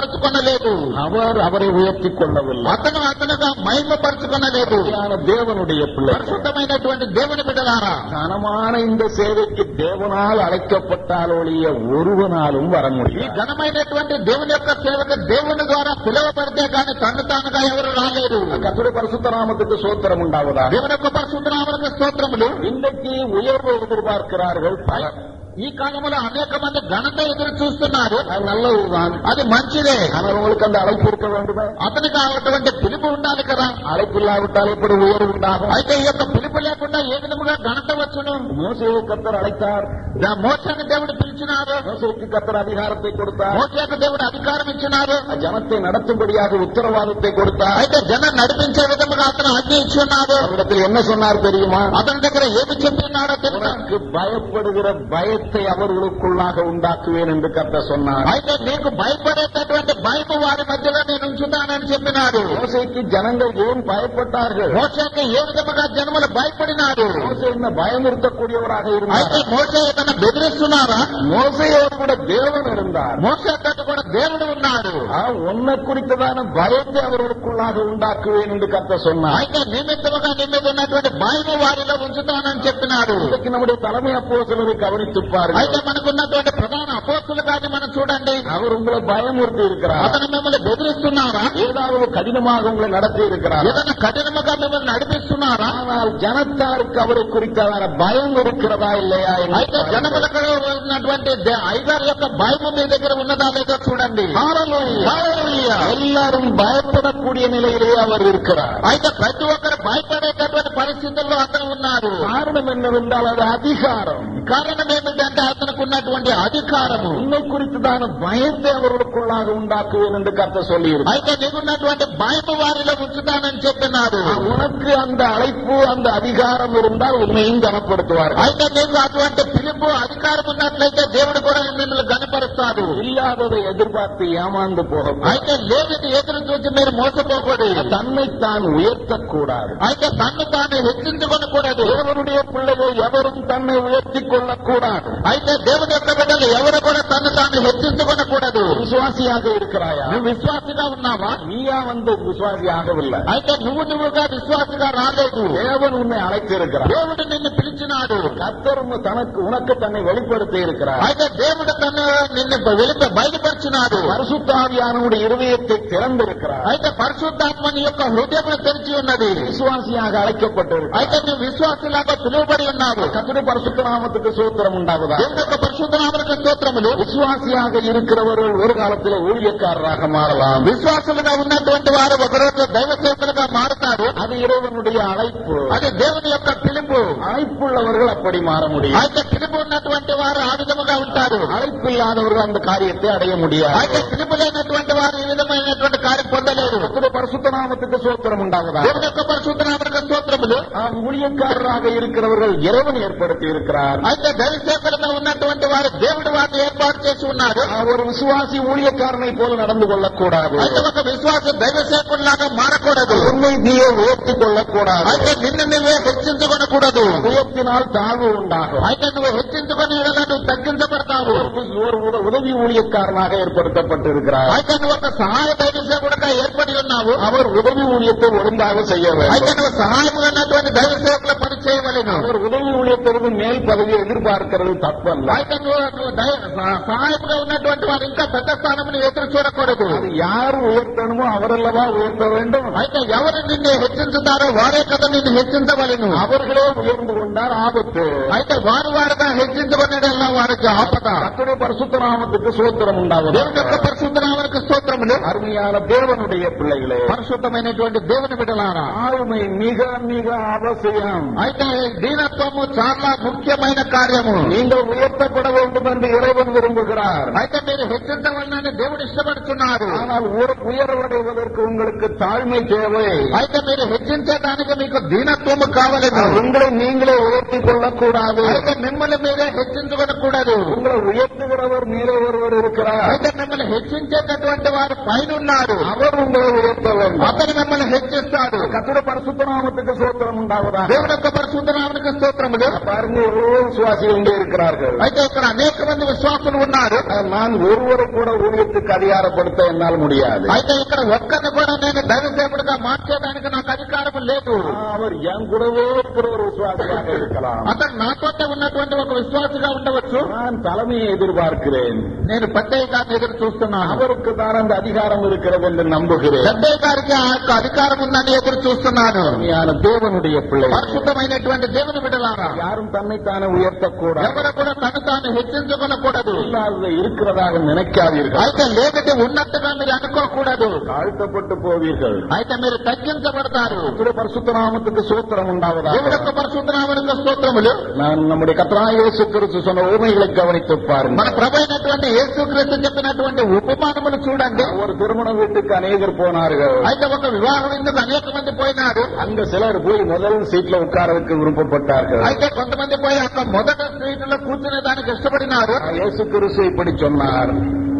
మహిమపరచుకొనలేదు அவர் அவரை உயர்த்திக் கொள்ளவில்லை అతను అతనుగా మహిమపరచుకొనలేదు உண்மையான தேவனுடைய பிள்ளை పరిశుద్ధమైనటువంటి దేవుని బిడ్డలారా கனமான இந்த சேவைக்கு தேவனால் அழைக்கப்பட்டால் ஒழிய ஒருவனாலும் வர ఈ முடியும் ఘనమైనటువంటి దేవుని యొక్క సేవకు దేవుని ద్వారా పిలువబడితే కానీ తను తానుగా ఎవరు రాలేరు கத்துடைய பரிசுத்த நாமத்துக்கு சோத்திரம் உண்டாவதா దేవుని యొక్క పరిశుద్ధనామలకు స్తోత్రములు இன்றைக்கு உயர்வு எதிர்பார்க்கிறார்கள் பலர் ఈ కాలంలో అనేక మంది ఘనత ఎదురు చూస్తున్నారు அது நல்லதுதான் అది మంచిదే ஆனால் உங்களுக்கு அந்த அழைப்பு இருக்க வேண்டுமே అతనికి అటువంటి పిలుపు ఉండాలి కదా அழைப்பு இல்லாவிட்டால் எப்படி உயர்வு உண்டாகும் అయితే ఈ యొక్క పిలుపు లేకుండా ఏ విధముగా ఘనత వచ్చును மோசையை கத்தர் அழைத்தார் దా- మోసాన్ని దేవుడు పిలిచినారు மோசைக்கு கத்தர் அதிகாரத்தை கொடுத்தார் మోసకు దేవుడు అధికారం ఇచ్చినారు ஜனத்தை நடத்தும்படியாக உத்தரவாதத்தை கொடுத்தார் అయితే జనం నడిపించే విధముగా అతను ఆజ్ఞ ఇచ్చి ఉన్నారు அவரிடத்தில் என்ன சொன்னார் தெரியுமா అతని దగ్గర ఏమి చెప్పినాడో తెలుసా உனக்கு பயப்படுகிற பயத்தை அவர்களுக்குள்ளாக உண்டாக்குவேன் என்று கத்த சொன்னார் అయితే నీకు భయపడేటటువంటి భయం వారి మధ్యలో నేను ఉంచుతానని చెప్పినాడు மோசைக்கு ஜனங்கள் ஏன் பயப்பட்டார்கள் మోసకి ఏ విధముగా జనములు భయపడినారు மோசை என்ன பயமுறுத்தக்கூடியவராக అయితే இருந்தார் మోస ఏదైనా బెదిరిస్తున్నారా மோசையோடு கூட தேவன் இருந்தார் మోసతో కూడా దేవుడు ఉన్నాడు ஆ, உன்னை குறித்ததான பயத்தை அவர்களுக்குள்ளாக உண்டாக்குவேன் என்று கத்த சொன்னார் అయితే నిమిత్తముగా నీ మీద ఉన్నటువంటి భయం వారిలో ఉంచుతానని చెప్పినాడు இன்றைக்கு நம்முடைய தலைமை அப்போ சிலரை கவனித்து అయితే பாருங்கள் మనకున్నటువంటి ప్రధాన అపోస్తులు కానీ మనం చూడండి அவர் உங்களை பயமுறுத்தி இருக்கிறார் అతను మిమ్మల్ని బెదిరిస్తున్నారా ஏதாவது கடினமாக உங்களை நடத்தி இருக்கிறார் ఏదైనా కఠినముగా మిమ్మల్ని నడిపిస్తున్నారా ஆனால் ஜனத்தாருக்கு அவரை குறித்ததான பயம் இருக்கிறதா இல்லையா என்று అయితే జనములకు ఉన్నటువంటి దే- ఐదారు యొక్క భయము మీ దగ్గర ఉన్నదా లేదో చూడండి హల్లెలూయా. எல்லாரும் பயப்படக்கூடிய நிலையிலே அவர் இருக்கிறார் అయితే ప్రతి ఒక్కరు భయపడేటటువంటి పరిస్థితుల్లో అతను ఉన్నారు காரணம் என்னவென்றால் அது அதிகாரம் కారణం ఏమిటంటే అతనికి ఉన్నటువంటి అధికారము உன்னை குறித்துதான பயத்தை அவர்களுக்குள்ளாக உண்டாக்குவேன் என்று கத்த சொல்லியிருக்கிறார் అయితే నీకున్నటువంటి భయము వారిలో ఉంచుతానని చెప్పినాడు உனக்கு அந்த அழைப்பு அந்த அதிகாரம் இருந்தால் உண்மையும் கனப்படுத்துவார்கள் అయితే నీకు అటువంటి పిలుపు అధికారం ఉన్నట్లయితే దేవుడు కూడా మిమ్మల్ని గనపరుస్తాడు இல்லாததை எதிர்பார்த்து ஏமாந்து போக అయితే లేనిది ఎదురు చూసి మీరు మోసపోకూడదు தன்னைத்தான் உயர்த்தக்கூடாது అయితే తన్ను తాను హెచ్చించుకొనకూడదు தேவனுடைய பிள்ளைகள் எவரும் தன்னை உயர்த்திக் கொள்ளக்கூடாது అయితే దేవుని యొక్క బిడ్డలు ఎవరు కూడా తను తాను హెచ్చించుకొనకూడదు விசுவாசியாக இருக்கிறாயா నువ్వు విశ్వాసిగా ఉన్నావా நீயா வந்து விசுவாசி ஆகவில்லை అయితే నువ్వు నువ్వుగా విశ్వాసిగా రాలేదు தேவன் உன்னை அழைத்திருக்கிறார் దేవుడు నిన్ను పిలిచినాడు கத்தரும் தனக்கு உனக்கு தன்னை வெளிப்படுத்தி இருக்கிறார் అయితే దేవుడు తను నిన్ను వెలిప బయలుపరిచినాడు பரிசுத்தாவியானவருடைய இருதயத்தை திறந்திருக்கிறார் అయితే పరిశుద్ధాత్మని యొక్క హృదయం తెరిచి ఉన్నది விசுவாசியாக அழைக்கப்பட்டிருக்கிறார் అయితే నువ్వు విశ్వాసులాగా పిలువబడి ఉన్నావు கத்துடைய பரிசுத்த நாமத்துக்கு சூத்திரம் உண்டாவதா దేవుని యొక్క పరిశుద్ధనామక స్తోత్రములు விசுவாசியாக இருக்கிறவர்கள் ஒரு காலத்தில் ஊழியக்காரராக மாறலாம் విశ్వాసులుగా ఉన్నటువంటి వారు ఒకరోజు దైవ సేవకులుగా మారుతారు அது இறைவனுடைய அழைப்பு అది దేవుని యొక్క పిలుపు அழைப்புள்ளவர்கள் அப்படி மாற முடியும் అయితే పిలుపు ఉన్నటువంటి వారు ఆ విధముగా ఉంటారు அழைப்பில்லாதவர்கள் அந்த காரியத்தை அடைய முடியாது అయితే పిలుపు లేనటువంటి వారు ఈ విధమైనటువంటి కార్యం పొందలేరు கர்த்தருடைய பரிசுத்த நாமத்துக்கு சோத்திரம் உண்டாவதா దేవుని యొక్క పరిశుద్ధనామక స్తోత్రములు ஆம், ஊழியக்காரராக இருக்கிறவர்கள் இறைவன் ஏற்படுத்தி இருக்கிறார் అయితే దైవ సేవకులుగా ఉన్నటువంటి వారు దేవుడు వారిని ఏర్పాటు చేసి ఉన్నారు ஆ, ஒரு விசுவாசி ஊழியக்காரனை போல நடந்து கொள்ளக்கூடாது అయితే ఒక విశ్వాస దైవ సేవకుల్లాగా మారకూడదు உண்மை நீயே உயர்த்திக் கொள்ளக்கூடாது అయితే నిన్ను నువ్వే హెచ్చించుకొనకూడదు உயர்த்தினால் தாழ்வு உண்டாகும் అయితే నువ్వు హెచ్చించుకుని ఎడల నువ్వు తగ్గించబడతావు ஒரு உத- உதவி ஊழியக்காரனாக ஏற்படுத்தப்பட்டிருக்கிறார் అయితే నువ్వు ఒక సహాయ దైవ సేవకుడుగా ఏర్పడి ఉన్నావు அவர் உதவி ஊழியத்தை ஒழுங்காக செய்ய అయితే வேண்டும் నువ్వు సహాయముగా ఉన్నటువంటి దైవ సేవకుల పని చేయవలను அவர் உதவி ஊழியத்திற்கு மேல் பதவியை எதிர்பார்க்கிறது தப்பல்ல అయితే నువ్వు నువ్వు దై- స- సహాయముగా ఉన్నటువంటి వారు ఇంకా పెద్ద స్థానముని ఎదురు చూడకూడదు அது யார் உயர்த்தணுமோ அவரல்லவா உயர்த்த வேண்டும் అయితే ఎవరు నిన్ను హెచ్చించుతారో వారే కదా నిన్ను హెచ్చించవలను அவர்களே உயர்ந்து கொண்டார் ஆபத்து అయితే వారు వారుగా హెచ్చించబడిన వారికి ఆపద கர்த்தருடைய பரிசுத்த நாமத்துக்கு சோத்திரம் உண்டாவது దేవుని యొక్క పరిశుద్ధ నామనికి స్తోత్రములు அருமையான தேவனுடைய பிள்ளைகளே పరిశుద్ధమైనటువంటి దేవుని బిడ్డలారా ஆளுமை மிக மிக அவசியம் అయితే దీనత్వము చాలా ముఖ్యమైన కార్యము நீங்கள் உயர்த்தப்பட வேண்டும் என்று இறைவன் விரும்புகிறார் అయితే మీరు హెచ్చించవాలని దేవుడు ఇష్టపడుతున్నారు ஆனால் உயர்- உயர்வடைவதற்கு உங்களுக்கு தாழ்மை தேவை అయితే మీరు హెచ్చించడానికి మీకు దీనత్వము కావలేదు உங்களை நீங்களே உயர்த்திக் கொள்ளக்கூடாது అయితే మిమ్మల్ని మీరే హెచ్చించుకోకూడదు உங்களை உயர்த்துகிறவர் மேலே ஒருவர் இருக்கிறார் అయితే మిమ్మల్ని హెచ్చించేటటువంటి వారు పైన ఉన్నారు அவர் உங்களை உயர்த்த வேண்டும் అతను మిమ్మల్ని హెచ్చిస్తాడు கத்துட பரிசுத்த நாமத்துக்கு சோத்திரம் உண்டாவதா దేవుని యొక్క పరిశుద్ధ నామనికి స్తోత్రములు பாருங்க எவ்வளவோ விசுவாசிகள் இங்கே இருக்கிறார்கள் అయితే ఇక్కడ అనేక మంది విశ్వాసులు ఉన్నారు நான் ஒருவரை கூட ஊழியத்துக்கு அதிகாரப்படுத்த என்னால் முடியாது అయితే ఇక్కడ ఒక్కరిని కూడా నేను దైవసేపుడుగా మార్చేదానికి నాకు అధికారం లేదు அவர் என் கூடவே இருக்கிற ஒரு விசுவாசியாக இருக்கலாம் అతను నాతోటే ఉన్నటువంటి ఒక విశ్వాసిగా ఉండవచ్చు நான் தலைமையை எதிர்பார்க்கிறேன் నేను పెద్దయ్య గారిని ఎదురు చూస్తున్నాను அவருக்கு தான் அந்த அதிகாரம் இருக்கிறது என்று நம்புகிறேன் పెద్దయ్య గారికి ఆ యొక్క అధికారం ఉందని ఎదురు చూస్తున్నాను உண்மையான தேவனுடைய பிள்ளை పరిశుద్ధమైనటువంటి దేవుని బిడ్డలారా யாரும் தன்னைத்தானே உயர்த்தக்கூடாது ఎవరు కూడా తను తాను హెచ్చించుకోనకూడదు இல்லாததை இருக்கிறதாக நினைக்காதீர்கள் అయితే లేదంటే ఉన్నట్టుగా మీరు అనుకోకూడదు தாழ்த்தப்பட்டு போவீர்கள் అయితే మీరు తగ్గించబడతారు கர்த்தருடைய பரிசுத்த நாமத்துக்கு சூத்திரம் உண்டாவதா దేవుడి యొక్క పరిశుద్ధనామనికి స్తోత్రములు நான் நம்முடைய கத்ரா இயேசு கிறிஸ்து சொன்ன ஊமைகளை கவனித்து మన பாருங்கள் ప్రభు అయినటువంటి యేసుక్రీస్తు చెప్పినటువంటి ఉపమానములు చూడండి ஒரு திருமண வீட்டுக்கு அநேகர் போனார்கள் అయితే ఒక వివాహం ఎందుకు అనేక మంది పోయినారు அங்க சிலர் போய் முதல் சீட்ல உட்காரதுக்கு விருப்பப்பட்டார்கள் అయితే కొంతమంది పోయి అక్కడ మొదట స్ట్రీట్లో కూర్చునే దానికి ఇష్టపడినారు இயேசு கிறிஸ்து இப்படி சொன்னார்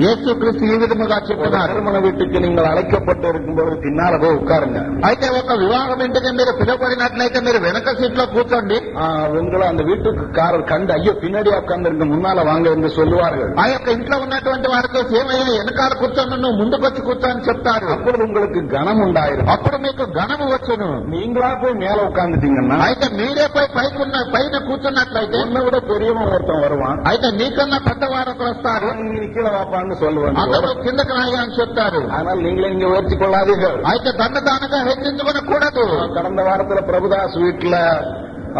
యేసుక్రీస్తు ఈ విధముగా ஒரு చెప్తున్నారు திருமண வீட்டுக்கு நீங்கள் அழைக்கப்பட்டு இருக்கும்போது பின்னால போய் உட்காருங்க అయితే ఒక వివాహం ఇంటికి మీరు పిలువబడినట్లయితే మీరు వెనక సీట్ లో కూర్చోండి ஆ, உங்களை அந்த வீட்டுக்காரர் கண்டு ஐயோ பின்னாடி உட்கார்ந்து முன்னால வாங்க என்று சொல்லுவார்கள் ఆ యొక్క ఇంట్లో ఉన్నటువంటి వారితో సేమయ్య వెనకాల కూర్చొని నువ్వు ముందుకొచ్చి కూర్చో అని చెప్తారు அப்பொழுது உங்களுக்கு கனம் உண்டாயிரும் అప్పుడు మీకు ఘనము వచ్చును நீங்களா போய் மேல உட்கார்ந்துட்டீங்கன்னா అయితే మీరే పోయి పైకున్న పైన కూర్చున్నట్లయితే என்னை விட பெரியவன் ஒருத்தன் வருவான் అయితే నీకన్నా పెద్దవారు ఒకరు వస్తారు நீ கீழே வாப்பான்னு சொல்லுவான் అతను కిందకి రాయి అని చెప్తారు ஆனால் நீங்களே இங்க உயர்த்தி கொள்ளாதீர்கள் అయితే దండ దానగా హెచ్చించుకోనకూడదు கடந்த வாரத்துல பிரபுதாஸ் வீட்டுல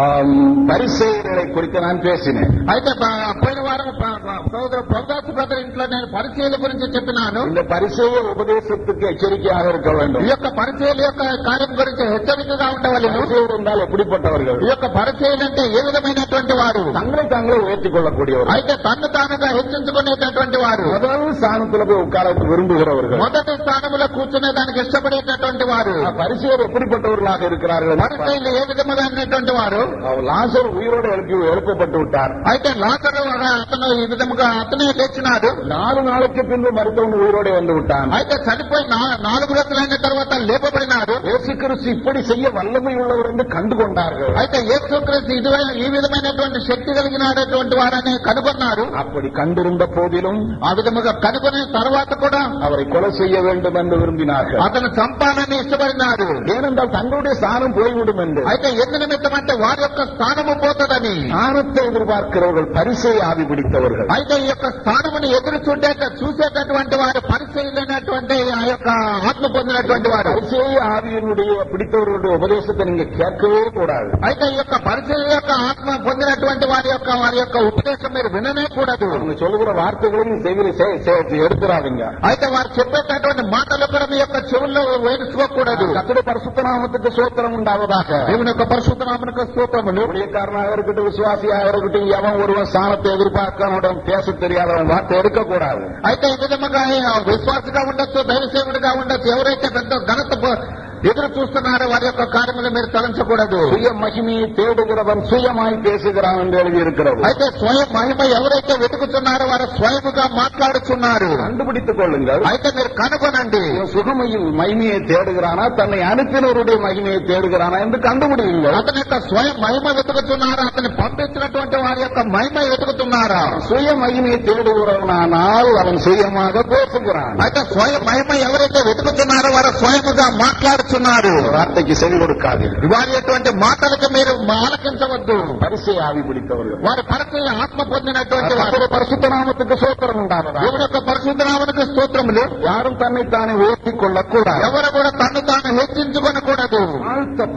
ஆம், பரிசெயர்களை குறித்து நான் பேசினேன் అయితే ప- పోయిన వారం ప- ప- సోదరు ప్రభుదాసు బ్రదర్ ఇంట్లో నేను పరిచయాల గురించి చెప్పినాను இந்த பரிசெய உபதேசத்துக்கு எச்சரிக்கையாக இருக்க ఈ வேண்டும் యొక్క పరిచయాల యొక్క కార్యం గురించి హెచ్చరికగా ఉండవలను பரிசெயர் என்றால் எப்படிப்பட்டவர்கள் ఈ యొక్క పరిచయాలు అంటే ఏ విధమైనటువంటి వారు தங்களை தாங்களே உயர்த்திக் கொள்ளக்கூடியவர்கள் అయితే తన్ను తానుగా హెచ్చించుకునేటటువంటి వారు முதல் ஸ்தானத்துல போய் உட்கார விரும்புகிறவர்கள் మొదటి స్థానంలో కూర్చునే దానికి ఇష్టపడేటటువంటి వారు பரிசெயர் எப்படிப்பட்டவர்களாக இருக்கிறார்கள் పరిచయాలు ఏ విధముగా ఉన్నటువంటి వారు அவர் லாசர் உயிரோடு எழுப்பி எழுப்பப்பட்டு விட்டார் అయితే లాకరు అతను ఈ విధముగా అతనే తెచ్చినాడు நாலு நாளைக்கு பின்பு மருத்துவன் உயிரோடு வந்து விட்டான் అయితే చనిపోయి నా- నాలుగు రోజులైన తర్వాత లేపబడినాడు இயேசு கிறிஸ்து இப்படி செய்ய வல்லமை உள்ளவர் என்று கண்டு கொண்டார்கள் అయితే యేసుక్రీస్తు ఇదివై ఈ విధమైనటువంటి శక్తి కలిగినటువంటి వారని కనుగొన్నారు அப்படி கண்டிருந்த போதிலும் ఆ విధముగా కనుగొన్న తర్వాత కూడా அவரை கொலை செய்ய வேண்டும் என்று விரும்பினார்கள் అతను చంపాలని ఇష్టపడినాడు ஏனென்றால் தங்களுடைய ஸ்தானம் போய்விடும் என்று అయితే ఎందు నిమిత్తం అంటే వారి యొక్క స్థానము పోతుందని ஸ்தானத்தை எதிர்பார்க்கிறவர்கள் பரிசை ஆவி பிடித்தவர்கள் అయితే ఈ యొక్క స్థానమును ఎదురు చూడే చూసేటటువంటి వారు పరిశీలనటువంటి ఆ యొక్క ఆత్మ పొందినటువంటి వారు பரிசை ஆவியினுடைய பிடித்தவர்களுடைய உபதேசத்தை நீங்க கேட்கவே கூடாது అయితే ఈ యొక్క పరిచయం యొక్క ఆత్మ పొందినటువంటి వారి యొక్క వారి యొక్క ఉపదేశం మీరు విననే కూడదు அவங்க சொல்லுகிற வார்த்தைகளையும் செவில சே- சே- எடுத்துறாதீங்க అయితే వారు చెప్పేటటువంటి మాటలు కూడా మీ యొక్క చెవుల్లో వేసుకోకూడదు கத்துடைய பரிசுத்த நாமத்துக்கு சோத்திரம் உண்டாவதாக దేవుని యొక్క పరిశుద్ధ నామక స్తోత్రములు ஊழியக்காரனாக இருக்கட்டும் விசுவாசியாக இருக்கட்டும் எவன் ஒருவன் ஸ்தானத்தை எதிர்பார்க்கணும் பேச தெரியாதவன் வார்த்தை எடுக்கக்கூடாது అయితే ఈ విధముగా విశ్వాసగా ఉండొచ్చు దైవసేవుడిగా ఉండొచ్చు ఎవరైతే పెద్ద ఘనత పో- ఎదురు చూస్తున్నారో వారి యొక్క కార్యములు మీరు తలంచకూడదు சுய மகிமையை தேடுகிறவன் சுயமாய் பேசுகிறான் என்று எழுதியிருக்கிறது అయితే స్వయం మహిమ ఎవరైతే వెతుకుతున్నారో వారు స్వయముగా మాట్లాడుతున్నారు கண்டுபிடித்துக் கொள்ளுங்கள் అయితే మీరు కనుగొనండి இவன் சுகமையில் மகிமையை தேடுகிறானா தன்னை அனுப்பினவருடைய மகிமையை தேடுகிறானா என்று கண்டுபிடியுங்கள் అతని యొక్క స్వయం మహిమ వెతుకుతున్నారా అతని పంపించినటువంటి వారి యొక్క మహిమ వెతుకుతున్నారా சுய மகிமையை தேடுகிறவனானால் அவன் சுயமாக பேசுகிறான் అయితే స్వయం మహిమ ఎవరైతే వెతుకుతున్నారో వారు స్వయముగా మాట్లాడుతున్నారు చెప్తున్నారు వార్తకి చెవి కొడుకాదు వారి మాటలకు మీరు ఆలకించవద్దు పరిచయ ఆవిడికవరు వారి పరిచయ ఆత్మ పొందినటువంటి వారు పరిశుద్ధనామకు స్తోత్రం ఉండాలి ఎవరి యొక్క పరిశుద్ధనామకు స్తోత్రములు యారు తన్ని తాను వేసికొల్లకూడదు ఎవరు కూడా తన్ను తాను హెచ్చించుకొనకూడదు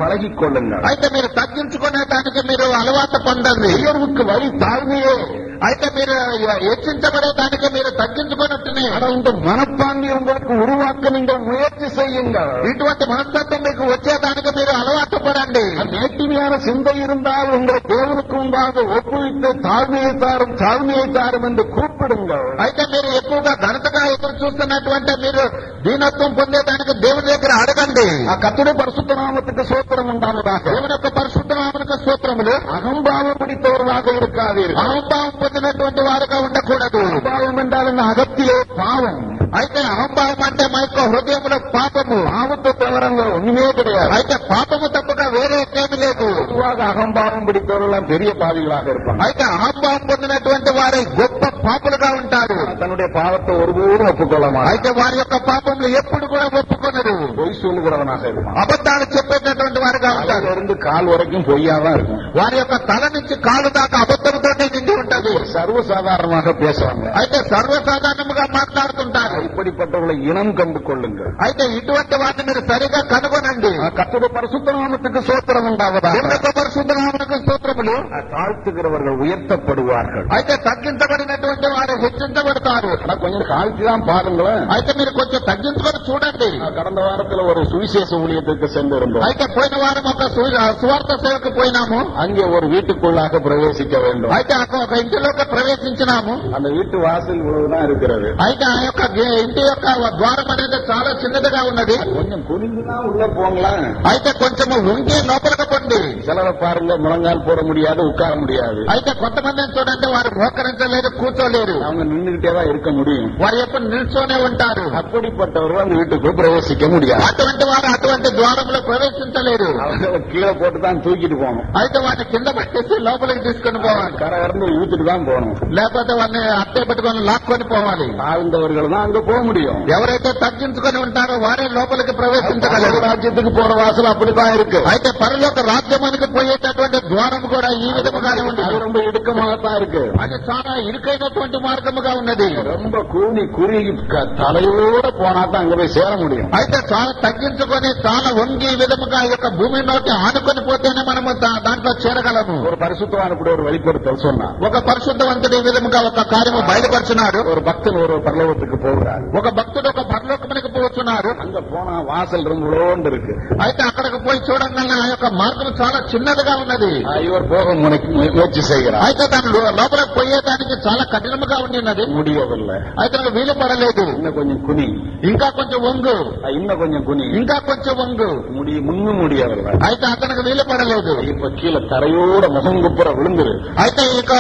పలగికొండ అయితే మీరు తగ్గించుకునే తగ్గించుకునేదానికి మీరు అలవాటు పొందండి உயர்வுக்கு வழி தாழ்மையே అయితే మీరు హెచ్చించబడేదానికి మీరు తగ్గించుకున్నట్టునే ஆனா இந்த மனப்பான்மை உங்களுக்கு உருவாக்க நீங்கள் முயற்சி செய்யுங்கள் ఇటువంటి మనస్తత్వం మీకు వచ్చేదానికి మీరు అలవాటు పడండి நேர்த்திமையான சிந்தை இருந்தால் உங்களை தேவனுக்கு முன்பாக ஒப்புவித்து தாழ்மையை தாரும் தாழ்மையை தாரும் என்று கூப்பிடுங்கள் అయితే మీరు ఎక్కువగా ఘనతగా ఎదురు చూస్తున్నటువంటి మీరు దీనత్వం పొందేదానికి దేవుని దగ్గర అడగండి ఆ கத்துடைய பரிசுத்த நாமத்துக்கு சோத்திரம் உண்டானதாக దేవుని యొక్క పరిశుద్ధ నామక స్తోత్రములు அகம்பாவம் பிடித்தவர்களாக இருக்காதீர்கள் అహంభావం పొందినటువంటి వారుగా ఉండకూడదు அகம்பாவம் என்றால் என்ன அகத்திலே பாவம் అయితే అహంభావం అంటే మా యొక్క హృదయంలో పాపము பாவத்தை தவிர அங்க ஒண்ணுமே கிடையாது అయితే పాపము తప్పగా వేరే ఏమి లేదు பொதுவாக அகம்பாவம் பிடித்தவர்கள் பெரிய பாவிகளாக இருப்பாங்க అయితే అహంభావం పొందినటువంటి వారే గొప్ప పాపులుగా ఉంటారు தன்னுடைய பாவத்தை ஒருபோதும் ஒப்புக்கொள்ள மாட்டார் అయితే వారి యొక్క పాపములు ఎప్పుడు కూడా ఒప్పుకొనరు பொய் சொல்லுகிறவனாக இருப்பான் అబద్ధాలు చెప్పేటటువంటి వారుగా ఉంటారు இருந்து கால் வரைக்கும் பொய்யாதான் இருக்கும் వారి యొక్క తల నుంచి కాలు దాకా అబద్ధంతోనే నిండి ఉంటది சர்வசாதாரணமாக பேசுவாங்க అయితే సర్వసాధారణంగా మాట్లాడుతుంటారు இப்படிப்பட்டவர்களை இனம் கண்டு கொள்ளுங்கள் అయితే ఇటువంటి వాటిని మీరు సరిగా కనుగొనండి கத்துடைய பரிசுத்த நாமத்துக்கு சோத்திரம் உண்டாவதா దేవుని యొక్క పరిశుద్ధ నామమునకు స్తోత్రములు தாழ்த்துகிறவர்கள் உயர்த்தப்படுவார்கள் అయితే తగ్గించబడినటువంటి వారు హెచ్చించబడతారు ஆனா கொஞ்சம் தாழ்த்தி தான் பாருங்களேன் అయితే మీరు కొంచెం తగ్గించుకొని చూడండి கடந்த வாரத்துல ஒரு சுவிசேஷ ஊழியத்துக்கு சென்றிருந்தோம் అయితే పోయిన వారం ఒక సు- సువార్త సేవకు పోయినాము அங்கே ஒரு வீட்டுக்குள்ளாக பிரவேசிக்க வேண்டும் అయితే అక్కడ ఒక ఇంటిలోకి ప్రవేశించినాము அந்த வீட்டு வாசல் இவ்வளவுதான் இருக்கிறது అయితే ఆ యొక్క గే- ఇంటి యొక్క ద్వారం అనేది చాలా చిన్నదిగా ఉన్నది கொஞ்சம் குனிந்துதான் உள்ள போங்களேன் అయితే కొంచెము ఉంగి లోపలికి పండి சிலரை பாருங்க முழங்கால் போட முடியாது உட்கார முடியாது అయితే కొంతమందిని చూడండి వారు మోకరించలేరు కూర్చోలేరు அவங்க நின்றுகிட்டே தான் இருக்க முடியும் వారు ఎప్పుడు నిల్చొనే ఉంటారు அப்படிப்பட்டவர்கள் அந்த வீட்டுக்குள் பிரவேசிக்க முடியாது అటువంటి వారు అటువంటి ద్వారంలో ప్రవేశించలేరు அவங்களை கீழே போட்டு தான் தூக்கிட்டு போகணும் అయితే వాటిని కింద పట్టేసి లోపలికి తీసుకొని పోవాలి கரகரந்து இழுத்துட்டு தான் போகணும் లేకపోతే వాడిని అట్టే పెట్టుకొని లాక్కొని పోవాలి தாழ்ந்தவர்கள் தான் அங்க போக முடியும் ఎవరైతే తగ్గించుకొని ఉంటారో వారే లోపలికి ప్రవేశించగలరు ராஜ்யத்துக்கு போற வாசல் அப்படிதான் இருக்கு అయితే పరలోక రాజ్యమానికి పోయేటటువంటి ద్వారం కూడా ఈ విధముగానే ఉంది அது ரொம்ப இடுக்கமாகத்தான் இருக்கு అది చాలా ఇరుకైనటువంటి మార్గముగా ఉన్నది ரொம்ப கூனி குறுகி க- தலையோட போனா தான் அங்க போய் சேர முடியும் అయితే చాలా తగ్గించుకొని చాలా వంగి ఈ విధముగా ఈ యొక్క భూమిలోకి ఆనుకొని పోతేనే మనము దా- దాంట్లో చేరగలము ఒక పరిశుద్ధవానప్పుడు వెళ్ళిపోతారు సొన్నా ఒక పరిశుద్ధవంతుడి విధముగా ఒక కార్యము బయలుపరిచినాడు ఒక భక్తులు పర్లవతికి పోరాడు ఒక భక్తుడు ఒక పరలోకమునికి పోతున్నాడు அங்க போனா வாசல் ரொம்பளோண்டு இருக்கு అయితే అక్కడికి పోయి చూడంగానే ఆ యొక్క మార్గం చాలా చిన్నదిగా ఉన్నది ஆ, இவர் போக முனைக்கு முய- முயற்சி செய்கிறார் అయితే దాని లో- లోపలికి పోయేదానికి చాలా కఠినముగా ఉండినది முடியவில்லை అయితే నాకు వీలు పడలేదు இன்னும் கொஞ்சம் குனி ఇంకా కొంచెం వంగు ஆ, இன்னும் கொஞ்சம் குனி ఇంకా కొంచెం వంగు முடி முன்னும் முடியவில்லை అయితే అతనికి వీలు పడలేదు இப்ப கீழே தரையோட முகம் குப்புற விழுந்துரு అయితే ఇక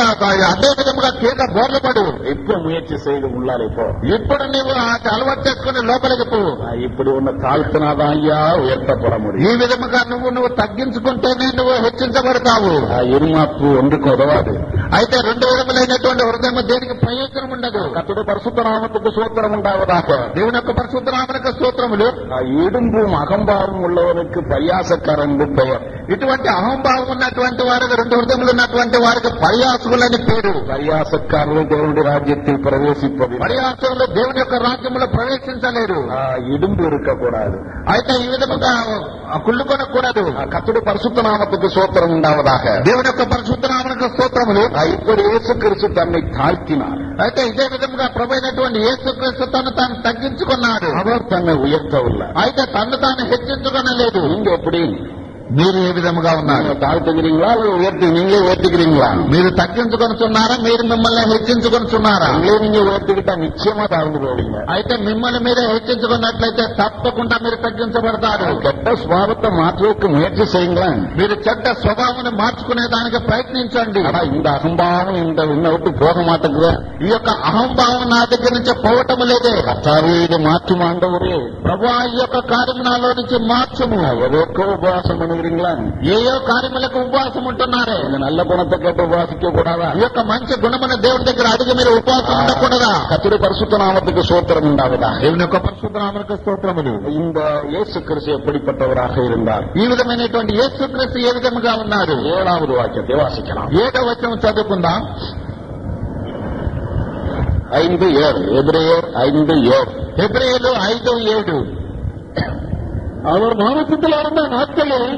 అదే విధముగా కీట బోర్లు పడు இப்ப முயற்சி செய்து உள்ளாலே போ ఇప్పుడు నువ్వు ఆ అలవాటు చేసుకుని నుండి లోపలికి పోవు ఇప్పుడు ఉన్న తాల్పునాదయ్యా ఎత్తపడముడి ఈ విధముగా నువ్వు నువ్వు తగ్గించుకుంటేనే నువ్వు హెచ్చించబడతావు. ఇరుమాపు ఒండుకు ఉదవాదు అయితే రెండు విధములైనటువంటి హృదయం దేనికి ప్రయోజనం ఉండదు. అతడు పరిశుద్ధరామకు సూత్రం ఉండావదాక దేవుని యొక్క పరిశుద్ధరామకు సూత్రములు ఏడుంపు అహంభావం ఉన్నవారికి ప్రయాసకరం పెయర్ ఇటువంటి అహంభావం ఉన్నటువంటి వారికి రెండు హృదయములు ఉన్నటువంటి వారికి పర్యాసకులని పేరు. పర్యాసకారులు దేవుని రాజ్యത്തിൽ ప్రవేశింపదు పర్యాసకులు దేవుని యొక్క రాజ్యంలో ప్రవేశించ ఇడుంపు ఇరుక్కకూడదు అయితే ఈ విధముగా కుళ్ళుకొనకూడదు కత్తుడు పరిశుద్ధ నామకు సోత్రం ఉండవదాక దేవుని యొక్క పరిశుద్ధ నామకు స్తోత్రములు ఇప్పుడు ఏసుక్రీస్తు తన్ని తాழ்తినారు అయితే ఇదే విధంగా ప్రభు అయినటువంటి ఏసుక్రీస్తు తను తాను తగ్గించుకున్నాడు అవర్ తన ఉల్ల అయితే తను తాను హెచ్చించుకునలేదు ఇంకెప్పుడు మీరు ఏ విధముగా ఉన్నారు நீங்க தாழ்த்துக்கிறீங்களா அல்லது உயர்த்தி நீங்களே உயர்த்திக்கிறீங்களா మీరు తగ్గించుకొనుచున్నారా మీరు మిమ్మల్ని హెచ్చించుకొనుచున్నారా உங்களே நீங்க உயர்த்திக்கிட்டா நிச்சயமா தாழ்ந்து போவீங்க అయితే మిమ్మల్ని మీరే హెచ్చించుకున్నట్లయితే తప్పకుండా మీరు తగ్గించబడతారు கெட்ட சுவாபத்தை மாற்றுவதற்கு முயற்சி செய்யுங்களேன் మీరు చెడ్డ స్వభావాన్ని మార్చుకునే దానికి ప్రయత్నించండి ஆனா இந்த அகம்பாவம் இந்த உன்னை விட்டு போக மாட்டேங்குது ఈ యొక్క అహంభావం నా దగ్గర నుంచి పోవటం లేదే கர்த்தாவே இதை மாற்றும் ஆண்டவரே ప్రభా ఈ యొక్క కార్యం నాలో నుంచి మార్చుము எதற்கோ உபவாசம் பண்ணி இருக்கிறீங்களா ఏయో కార్యములకు ఉపవాసం ఉంటున్నారు இந்த நல்ல குணத்தை கேட்டு உபாசிக்க கூடாதா ఈ యొక్క మంచి గుణమైన దేవుని దగ్గర అడిగి మీరు ఉపవాసం ఉండకూడదా கத்திரி பரிசுத்த நாமத்துக்கு சோத்திரம் உண்டாவதா దేవుని యొక్క పరిశుద్ధ నామక స్తోత్రములు இந்த இயேசு கிறிஸ்து எப்படிப்பட்டவராக இருந்தார் ఈ విధమైనటువంటి యేసుక్రీస్తు ఏ విధముగా ఉన్నారు ஏழாவது வாக்கியத்தை வாசிக்கலாம் ఏడో వచనం చదువుకుందాం ஐந்து ஏழு எபிரேயர் ஐந்து ஏழு ఫిబ్రవరిలో ఐదు ఏడు அவர் மானசத்தில் இருந்த நாட்களில்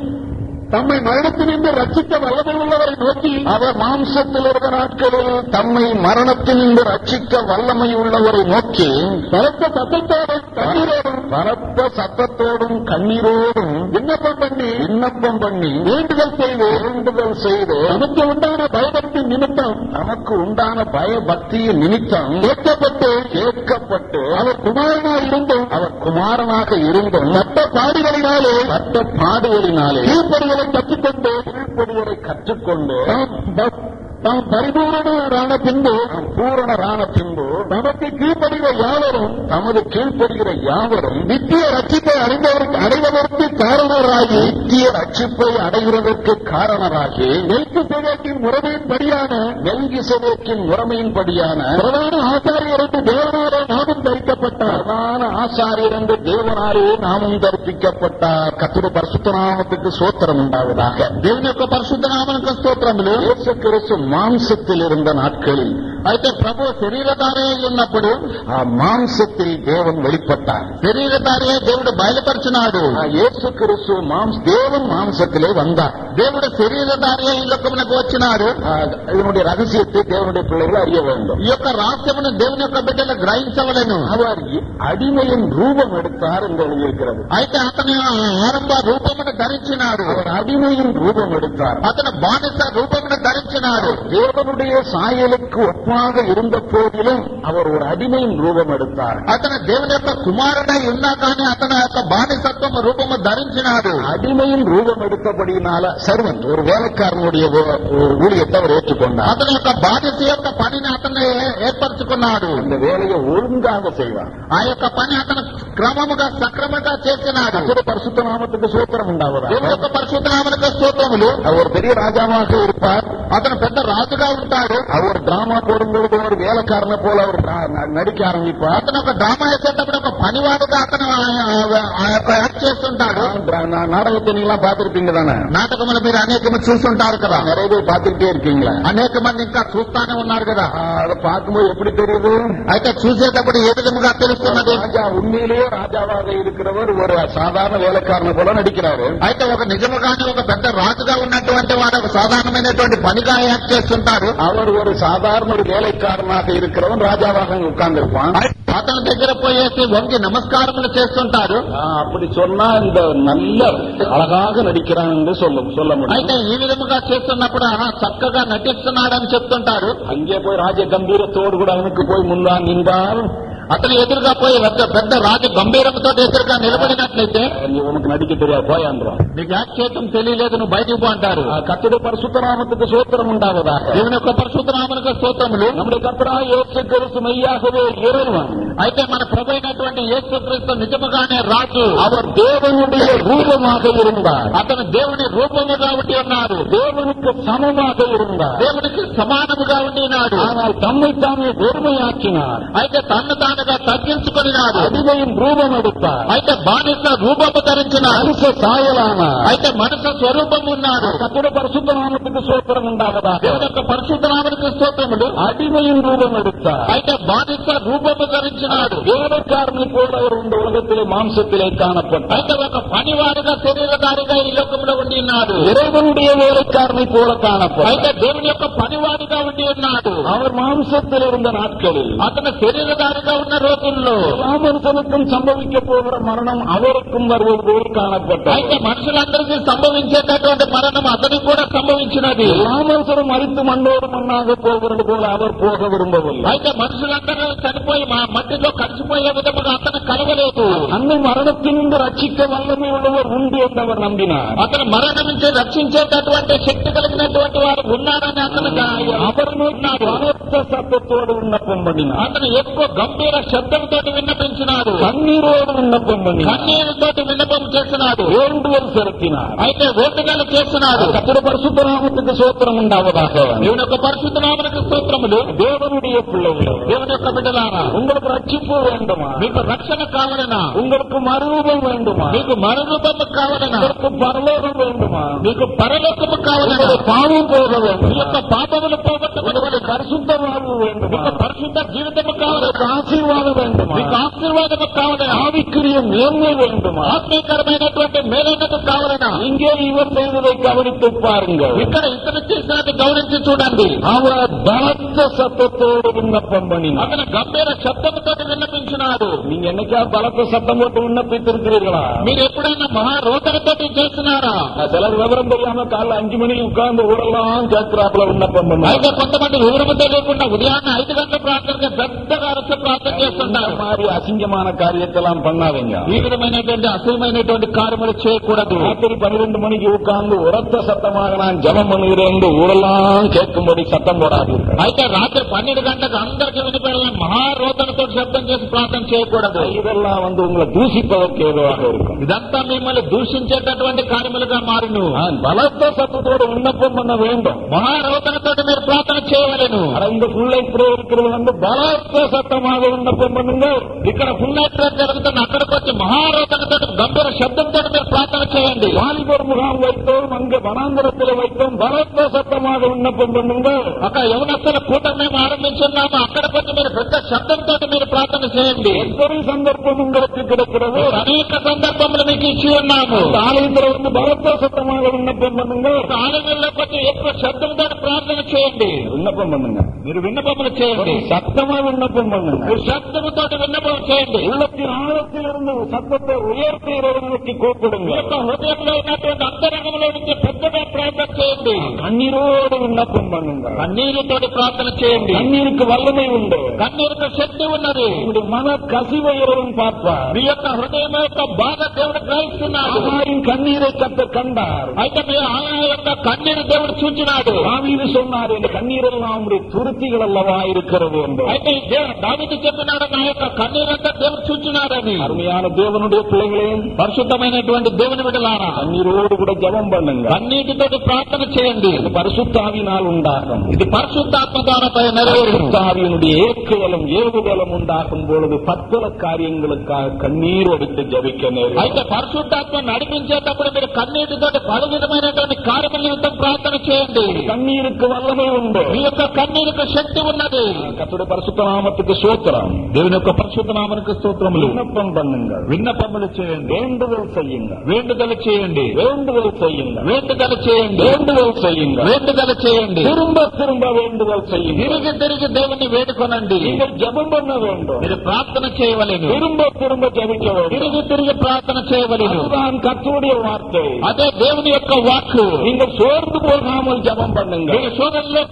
தம்மை மரணத்தினின்று ரட்சிக்க வல்லமை உள்ளவரை நோக்கி அவர் மாம்சத்தில் இருந்த நாட்களில் தம்மை மரணத்தினின்று ரட்சிக்க வல்லமை உள்ளவரை நோக்கி பலத்த சத்தத்தோடும் கண்ணீரோடும் பலத்த சத்தத்தோடும் கண்ணீரோடும் விண்ணப்பம் பண்ணி விண்ணப்பம் பண்ணி வேண்டுதல் செய்து வேண்டுதல் செய்து நமக்கு உண்டான பயபக்தி நிமித்தம் நமக்கு உண்டான பயபக்தியின் நிமித்தம் கேட்கப்பட்டு கேட்கப்பட்டு அவர் குமாரனாக இருந்தும் அவர் குமாரனாக இருந்தும் மற்ற பாடுகளினாலே மற்ற பாடுகளினாலே கீழ்ப்படிகளை கற்றுக்கொண்டு கீழ்ப்படிகளை கற்றுக்கொண்டு தாம் பரிபூரணரான பின்பு தாம் பூரணரான பின்பு தமக்கு கீழ்ப்படுகிற யாவரும் தமது கீழ்ப்படுகிற யாவரும் நித்திய ரட்சிப்பை அடைந்தவருக்கு அடைவதற்கு காரணராகி நித்திய ரட்சிப்பை அடைகிறதற்கு காரணராகி நெல்கு சேவைக்கின் முறைமையின்படியான நெல்கி சேவைக்கின் முறைமையின்படியான பிரதான ஆசாரியர் என்று தேவனாரே நாமும் தரிக்கப்பட்டார் பிரதான ஆசாரியர் என்று தேவனாரே நாமும் தரிப்பிக்கப்பட்டார் கத்திர பரிசுத்த நாமத்துக்கு சோத்திரம் உண்டாவதாக దేవుని యొక్క పరిశుద్ధ నామక స్తోత్రములు இயேசு கிறிஸ்து மாம்சத்தில் இருந்த நாட்களில் అయితే ప్రభు శరీరధారే ఉన్నప్పుడు ஆ, மாம்சத்தில் தேவன் வெளிப்பட்டார் శరీరధారే దేవుడు బయలుపరిచినాడు ஆ, இயேசு கிறிஸ்து மாம்ச தேவன் மாம்சத்திலே வந்தார் దేవుడు శరీరధారే ఈ లోకమునకు వచ్చినాడు ஆ, இதனுடைய ரகசியத்தை தேவனுடைய பிள்ளைகள் அறிய வேண்டும் ఈ యొక్క రహస్యమును దేవుని యొక్క బిడ్డలు గ్రహించవలను அவர் அடிமையின் ரூபம் எடுத்தார் என்று எழுதியிருக்கிறது అయితే అతని ఆరంభ రూపమును ధరించినాడు அவர் அடிமையின் ரூபம் எடுத்தார் అతను బానిస రూపమును ధరించినాడు தேவனுடைய சாயலுக்கு ஒப்பாக இருந்த போதிலும் அவர் ஒரு அடிமையின் ரூபம் எடுத்தார் అతను దేవుని యొక్క కుమారుడై ఉన్నా కానీ అతని యొక్క బానిసత్వం రూపము ధరించినాడు அடிமையின் ரூபம் எடுத்தபடியினால சர்வன் ஒரு வேலைக்காரனுடைய ஊ- ஒரு ஊழியத்தை அவர் ஏற்றுக்கொண்டார் అతని యొక్క బానిస యొక్క పనిని అతను ఏ- ఏర్పరచుకున్నాడు அந்த வேலையை ஒழுங்காக செய்வார் ఆ యొక్క పని అతను క్రమముగా సక్రమంగా చేసినాడు கர்த்தருடைய பரிசுத்த நாமத்துக்கு சூத்திரம் உண்டாவதா దేవుని యొక్క పరిశుద్ధనామలకు స్తోత్రములు அவர் பெரிய ராஜாவாக இருப்பார் అతను పెద్ద రాజుగా ఉంటాడు அவர் டிராமா போடும்பொழுது ஒரு வேலைக்காரனை போல அவர் ந- ந- நடிக்க ஆரம்பிப்பார் అతను ఒక డ్రామా వేసేటప్పుడు ఒక పనివాడుగా అతను ఆ- ఆ- ఆ యొక్క యాక్ట్ చేస్తుంటాడు டிரா- நா- நாடகத்தை நீங்க எல்லாம் பார்த்திருப்பீங்க தானே నాటకములు మీరు అనేకము చూస్తుంటారు కదా நிறைய பேர் பார்த்துக்கிட்டே இருக்கீங்களா అనేక మంది ఇంకా చూస్తానే ఉన్నారు కదా ஆ, அதை பார்க்கும்போது எப்படி தெரியுது అయితే చూసేటప్పుడు ఏ విధముగా తెలుస్తున్నది ராஜா உண்மையிலேயே ராஜாவாக இருக்கிறவர் ஒரு சாதாரண வேலைக்காரனை போல நடிக்கிறாரு అయితే ఒక నిజముగానే ఒక పెద్ద రాజుగా ఉన్నటువంటి వాడు ఒక సాధారణమైనటువంటి పనిగా యాక్ట్ చేస్తుంటారు அவர் ஒரு சாதாரண ஒரு வேலைக்காரனாக இருக்கிறவன் ராஜாவாக உட்கார்ந்து இருப்பான் అతని దగ్గర పోయేసి వంగి నమస్కారములు చేస్తుంటారు அப்படி சொன்னா இந்த நல்ல அழகாக நடிக்கிறான் என்று சொல்ல சொல்ல అయితే முடியும் ఈ విధముగా చేస్తున్నప్పుడు ఆహా, చక్కగా నటిస్తున్నాడని చెప్తుంటారు அங்கே போய் ராஜ கம்பீரத்தோடு கூட அவனுக்கு போய் முன்னால் நின்றால் అతని ఎదురుగా పోయి పెద్ద పెద్ద రాజు గంభీరంతో ఎదురుగా నిలబడినట్లయితే నడికి పోయాను నీకు యాక్చేతం తెలియలేదు నువ్వు బయటకు పో అంటారు. కత్తుడు పరశుతరామకు సూత్రం ఉండవదా? ఈమె యొక్క పరశుతరామకు సూత్రములు నమ్ముడు అయితే మన ప్రభు అయినటువంటి ఏసు క్రీస్తు నిజముగానే రాజు. అవర్ దేవుని రూపమాక అతను దేవుని రూపము కాబట్టి ఉన్నారు దేవునికి సమమాక దేవునికి సమానముగా ఉండి ఉన్నాడు. తమ్ము తాను అయితే తన్ను తాను తానుగా తగ్గించుకున్నాడు அடிமையின் ரூபம் எடுத்தார் అయితే బానిస రూపము ధరించినాడు மனுஷ சாயலானார் అయితే మనుష స్వరూపం ఉన్నాడు கத்துடைய பரிசுத்த நாமத்துக்கு சோத்திரம் உண்டாவதாக దేవుని యొక్క పరిశుద్ధ నామనికి స్తోత్రములు அடிமையின் ரூபம் எடுத்தார் అయితే బానిస రూపము ధరించినాడు வேலைக்காரனை போல அவர் இந்த உலகத்திலே மாம்சத்திலே காணப்பட்டார் అయితే ఒక పనివాడుగా శరీరధారిగా ఈ లోకంలో ఉండి ఉన్నాడు இறைவனுடைய வேலைக்காரனை போல காணப்பட்டார் అయితే దేవుని యొక్క పనివాడిగా ఉండి ఉన్నాడు அவர் மாம்சத்தில் இருந்த நாட்களில் అతను శరీరధారిగా ఉన్న రోజుల్లో రాబోయే సంవత్సరం సంభవించకపోవడం మరణం అమెరికం వరకు కూడా కాలపడ్డా అయితే మనుషులందరికీ సంభవించేటటువంటి మరణం అతనికి కూడా సంభవించినది. రామరసరం మరింత మండవర మన్నాకపోవడం కూడా ఎవరు పోక విరుంభవులు అయితే మనుషులందరూ చనిపోయి మా మట్టిలో కలిసిపోయే విధముగా అతను కలవలేదు. అన్ని మరణకి ముందు రక్షించే వల్ల మీరు ఉండి ఉన్నవారు నమ్మిన అతను మరణం నుంచి రక్షించేటటువంటి శక్తి కలిగినటువంటి వారు ఉన్నారని అతను అతను ఎక్కువ గంభీర శబ్దంతో విన్నపించినాడు கண்ணீரோடு விண்ணப்பம் பண்ணினார் కన్నీరుతో విన్నపం చేస్తున్నాడు வேண்டுதல் செலுத்தினார் అయితే వేడుకలు చేస్తున్నాడు கத்திர பரிசுத்த நாமத்துக்கு சோத்திரம் உண்டாவதாக దేవుని యొక్క పరిశుద్ధ నామనికి స్తోత్రములు தேவனுடைய பிள்ளைகளே దేవుని యొక్క బిడ్డలారా உங்களுக்கு ரட்சிப்பு வேண்டுமா మీకు రక్షణ కావాలనా உங்களுக்கு மறுரூபம் வேண்டுமா మీకు మరణము కావాలనా உங்களுக்கு பரலோகம் வேண்டுமா మీకు పరలోకము కావాలనా உங்களுடைய பாவம் போக మీ வேண்டும் యొక్క పాపములు పోగొట్టుకుని பரிசுத்த வாழ்வு வேண்டுமா మీకు పరిశుద్ధ జీవితము కావాలనా உங்களுக்கு ஆசீர்வாதம் வேண்டுமா మీకు ఆశీర్వాదము కావాలనా ஆவிக்குரிய மேன்மை வேண்டுமா ఆత్మీకరమైనటువంటి మేలైనది కావాలనా இங்கே இவர் செய்வதை கவனித்து பாருங்கள் ఇక్కడ ఇతను చేసినట్టు గమనించి చూడండి அவர் பலத்த சத்தத்தோடு விண்ணப்பம் பண்ணினார் అతను గంభీర శబ్దముతో విన్నపించినాడు நீங்க என்னைக்கா பலத்த சத்தம் போட்டு விண்ணப்பித்திருக்கிறீர்களா మీరు ఎప్పుడైనా మహారోదనతో చేస్తున్నారా சிலர் விவரம் தெரியாம காலைல அஞ்சு மணிக்கு உட்கார்ந்து ஊரெல்லாம் கேட்கிறாப்புல விண்ணப்பம் பண்ணுவாங்க అయితే కొంతమంది వివరము తెలియకుండా ఉదయాన్నే ఐదు గంటల ప్రార్థనగా పెద్దగా అరచ ప్రార్థన இந்த చేస్తుంటారు மாதிரி அசிங்கமான காரியத்தெல்லாம் பண்ணாதீங்க ఈ విధమైనటువంటి అసహ్యమైనటువంటి కార్యములు చేయకూడదు ராத்திரி பன்னிரெண்டு மணிக்கு உட்கார்ந்து உரத்த சத்தமாக நான் ஜெபம் பண்ணுகிறேன் என்று ஊரெல்லாம் கேட்கும்படி சத்தம் போடாதீர்கள் అయితే రాత్రి పన్నెండు గంటలకు అందరికీ వినిపడాలని మహారోదనతో శబ్దం చేసి ప్రార్థన చేయకూడదు இதெல்லாம் வந்து உங்களை தூசிப்பதற்கு ஏதுவாக இருக்கும் ఇదంతా మిమ్మల్ని దూషించేటటువంటి కార్యములుగా మారును நான் பலத்த சத்தத்தோடு விண்ணப்பம் பண்ண வேண்டும் మహారోదనతో మీరు ప్రార్థన చేయవలెను ஆனா இந்த பிள்ளை இப்படி இருக்கிறது வந்து பலத்த சத்தமாக ఆనంద పొందనుందో ఇక్కడ పుణ్యాత్ర జరుగుతున్న అక్కడికి వచ్చి మహారోధకతో గంభీర శబ్దంతో మీరు ప్రార్థన చేయండి. వాలిగోర్ ముఖం వైద్యం అంగ వనాంధ్రపుల వైద్యం భరోద్వసత్వమాగ ఉన్నప్పుడు పొందనుందో ఒక యవనస్తుల కూటమి మేము ఆరంభించున్నాము. అక్కడికి వచ్చి మీరు పెద్ద శబ్దంతో మీరు ప్రార్థన చేయండి. ఎందరి సందర్భం ఉందో ఇక్కడ అనేక సందర్భంలో మీకు ఇచ్చి ఉన్నాము. ఆలయంలో ఉన్న భరోద్వసత్వమాగ ఉన్నప్పుడు పొందనుందో ఆలయంలో వచ్చి ఎక్కువ శబ్దంతో ప్రార్థన చేయండి. విన్నపం మీరు విన్నపములు చేయండి. సప్తమా విన్నపం మీరు శబ్దముతో విన్నపం చేయండి உள்ளத்தின் ஆழத்தில் இருந்து சத்தத்தை உயர்த்தி இறைவனுக்கு கூப்பிடுங்க మీ యొక్క హృదయంలో ఉన్నటువంటి అంతరంగంలో నుంచి పెద్దగా ప్రార్థన చేయండి கண்ணீரோடு விண்ணப்பம் பண்ணுங்க కన్నీరుతోటి ప్రార్థన చేయండి கண்ணீருக்கு வல்லமை உண்டு కన్నీరుకు శక్తి ఉన్నది உங்களுடைய மன கசிவை இறைவன் பார்ப்பார் మీ యొక్క హృదయం యొక్క బాధ దేవుడు గ్రహిస్తున్నాడు ஆகாரின் கண்ணீரை கத்த கண்டார் అయితే మీ ఆలయం యొక్క కన్నీరు దేవుడు చూచినాడు தாவீது சொன்னார் என் கண்ணீரெல்லாம் உங்களுடைய துருத்திகள் அல்லவா இருக்கிறது என்று అయితే ఈ దేవు- దావీదు చెప్పినాడు నా యొక్క కన్నీరంతా దేవుడు చూచినాడని அருமையான தேவனுடைய பிள்ளைகளே పరిశుద్ధమైనటువంటి దేవుని విడలారా கண்ணீரோடு கூட ஜெபம் பண்ணுங்க కన్నీటితోటి ప్రార్థన చేయండి இது பரிசுத்தாவினால் உண்டாகும் ఇది పరిశుద్ధాత్మ ద్వారాపై నెరవేరును பரிசுத்தாவியினுடைய ஏக்குதலும் ஏவுதலும் உண்டாகும் பொழுது பற்பல காரியங்களுக்காக கண்ணீர் எடுத்து ஜபிக்க நேரம் అయితే పరిశుద్ధాత్మ నడిపించేటప్పుడు మీరు కన్నీటితోటి పలు విధమైనటువంటి కార్యముల నిమిత్తం ప్రార్థన చేయండి கண்ணீருக்கு வல்லமை உண்டு మీ యొక్క కన్నీరుకు శక్తి ఉన్నది கத்துடைய பரிசுத்த நாமத்துக்கு சோத்திரம் దేవుని యొక్క పరిశుద్ధ నామనికి స్తోత్రములు విన్నపం పండుగ విన్నపములు చేయండి వేண்டுదల చెయ్యండి వేண்டுదల చేయండి వేண்டுదల చెయ్యండి வேண்டுதல செய்யுங்க வேண்டுதல் செய்யுங்க வேண்டுதல செய்யுங்க திரும்ப திரும்ப வேண்டுதல் செய்யுங்க திருக திருக தேவனை வேண்டுகொనండి நீங்கள் ஜெபம் பண்ண வேண்டும். நீங்க பிரார்த்தனை செய்யவலெனு திரும்ப திரும்ப ஜெபிக்க வேண்டும். திருக திருக பிரார்த்தனை செய்யவலெனு அதுதான் கர்த்தருடைய வார்த்தை. அதே தேவனுடைய యొక్క வாக்கு. நீங்கள் சோர்ந்து போகாமல் ஜெபம் பண்ணுங்க நீங்க சோதனையில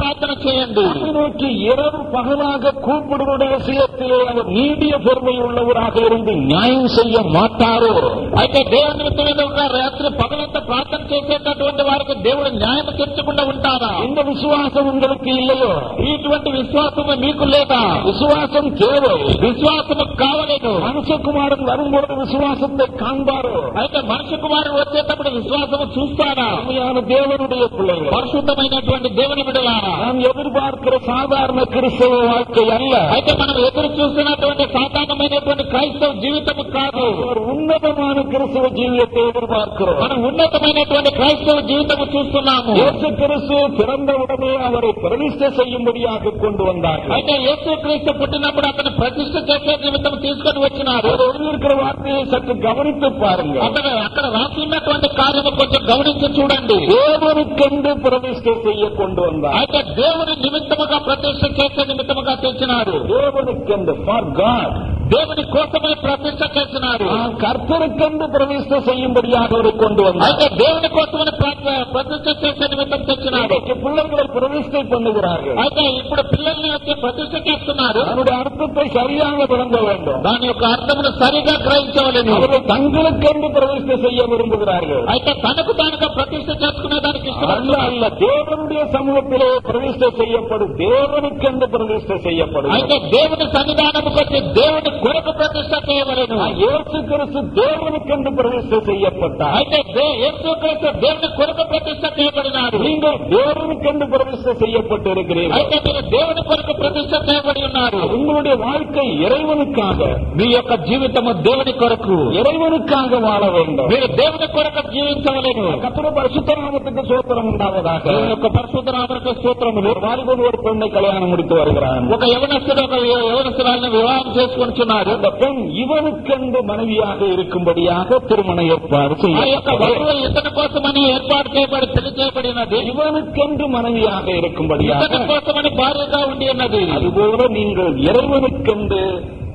பிரார்த்தனை செய்யுங்க நோக்கி இரவு பகலாக கூப்பிடு கூப்பிடுவடைய விஷயத்திலே அவர் நீடிய பொறுமை உள்ளவராக இருந்து நியாயம் செய்ய மாட்டாரோ అయితే దేవుని నిమిత్తం మీద ఒక రాత్రి పగలంతా ప్రార్థన చేసేటటువంటి వారికి దేవుడు న్యాయం తీర్చకుండా ఉంటారా இந்த விசுவாசம் உங்களுக்கு இல்லையோ ఇటువంటి విశ్వాసము మీకు లేదా விசுவாசம் தேவை విశ్వాసము కావలేదు மனுஷகுமாரன் வரும்பொழுது விசுவாசத்தை காண்பாரோ అయితే మనిషి కుమారుడు వచ్చేటప్పుడు విశ్వాసము చూస్తారా உண்மையான தேவனுடைய பிள்ளைகள் పరిశుద్ధమైనటువంటి దేవుని బిడలారా நாம் எதிர்பார்க்கிற சாதாரண கிறிஸ்தவ வாழ்க்கை அல்ல అయితే మనం ఎదురు చూస్తున్నటువంటి సాధారణమైనటువంటి క్రైస్తవ జీవితము కాదు ஒரு உன்னதமான கிறிஸ்தவ ஜீவியத்தை எதிர்பார்க்கிறோம் మనం ఉన్నతమైనటువంటి క్రైస్తవ జీవితము చూస్తున్నాము இயேசு கிறிஸ்து பிறந்த உடனே அவரை பிரதிஷ்டை செய்யும்படியாக கொண்டு வந்தார்கள் అయితే యేసు క్రీస్తు పుట్టినప్పుడు అతను ప్రతిష్ఠ చేసే నిమిత్తం తీసుకొని వచ్చినారు அவர் எழுதியிருக்கிற வார்த்தையை சற்று கவனித்து பாருங்க అక్కడ అక్కడ రాసి ఉన్నటువంటి కార్యము కొంచెం గమనించి చూడండి தேவனுக்கென்று பிரதிஷ்டை செய்ய கொண்டு வந்தார் అయితే దేవుని నిమిత్తముగా ప్రతిష్ఠ చేసే నిమిత్తముగా తెచ్చినారు தேவனுக்கென்று ஃபார் காட் దేవుని కోసమని ప్రతిష్ట చేసినారు ஆ, கர்த்தருக்கென்று பிரதிஷ்டை செய்யும்படியாக அவரை கொண்டு வந்தார் అయితే దేవుని కోసమని ప్ర- ప్రతిష్ట చేసే నిమిత్తం తెచ్చినారు இன்றைக்கு பிள்ளைகளை பிரதிஷ்டை பண்ணுகிறார்கள் అయితే ఇప్పుడు పిల్లల్ని వచ్చి ప్రతిష్ట చేస్తున్నారు அதனுடைய அர்த்தத்தை சரியாக விளங்க வேண்டும் దాని యొక్క అర్థమును సరిగా గ్రహించవలేను அவர்கள் தங்களுக்கென்று பிரதிஷ்டை செய்ய விரும்புகிறார்கள் అయితే తనకు తానుగా ప్రతిష్ట చేసుకునే దానికి அல்ல ఇష్టపడుతున్నారు அல்ல தேவனுடைய சமூகத்திலே பிரதிஷ்டை செய்யப்படும் தேவனுக்கென்று பிரதிஷ்டை செய்யப்படும் అయితే దేవుని సన్నిధానముకు వచ్చి దేవుని కొరకు ప్రతిష్ట చేయవలేను இயேசு கிறிஸ்து தேவனுக்கென்று பிரதிஷ்டை செய்யப்பட்டார் అయితే దే- యేసు క్రీస్తు దేవుని కొరకు ప్రతిష్ట చేయబడినారు நீங்கள் தேவனுக்கென்று பிரதிஷ்டை செய்யப்பட்டு இருக்கிறீர்கள் అయితే మీరు దేవుని కొరకు ప్రతిష్ట చేయబడి ఉన్నారు உங்களுடைய வாழ்க்கை இறைவனுக்காக మీ యొక్క జీవితము దేవుని కొరకు இறைவனுக்காக வாழ வேண்டும் మీరు దేవుని కొరకు జీవించవలేను கத்திர பரிசுத்தராமத்துக்கு சோத்திரம் உண்டாவதாக దేవుని యొక్క పరిశుద్ధ నామక స్తోత్రములు ஒரு வாலிபன் ஒரு பெண்ணை கல்யாணம் முடித்து வருகிறான் ఒక యవనస్తుడు ఒక యవనస్తురాలను వివాహం చేసుకుంటున్నారు அந்த பெண் இவனுக்கென்று மனைவியாக இருக்கும்படியாக திருமண ஏற்பாடு ఆ యొక్క செய்ய వధువు ఇతని కోసమని ఏర్పాటు చేయబడి పెళ్లి చేయబడినది இவனுக்கென்று மனைவியாக இருக்கும்படியாக ఇతని కోసమని భార్యగా ఉండి ఉన్నది அதுபோல நீங்கள் இறைவனுக்கென்று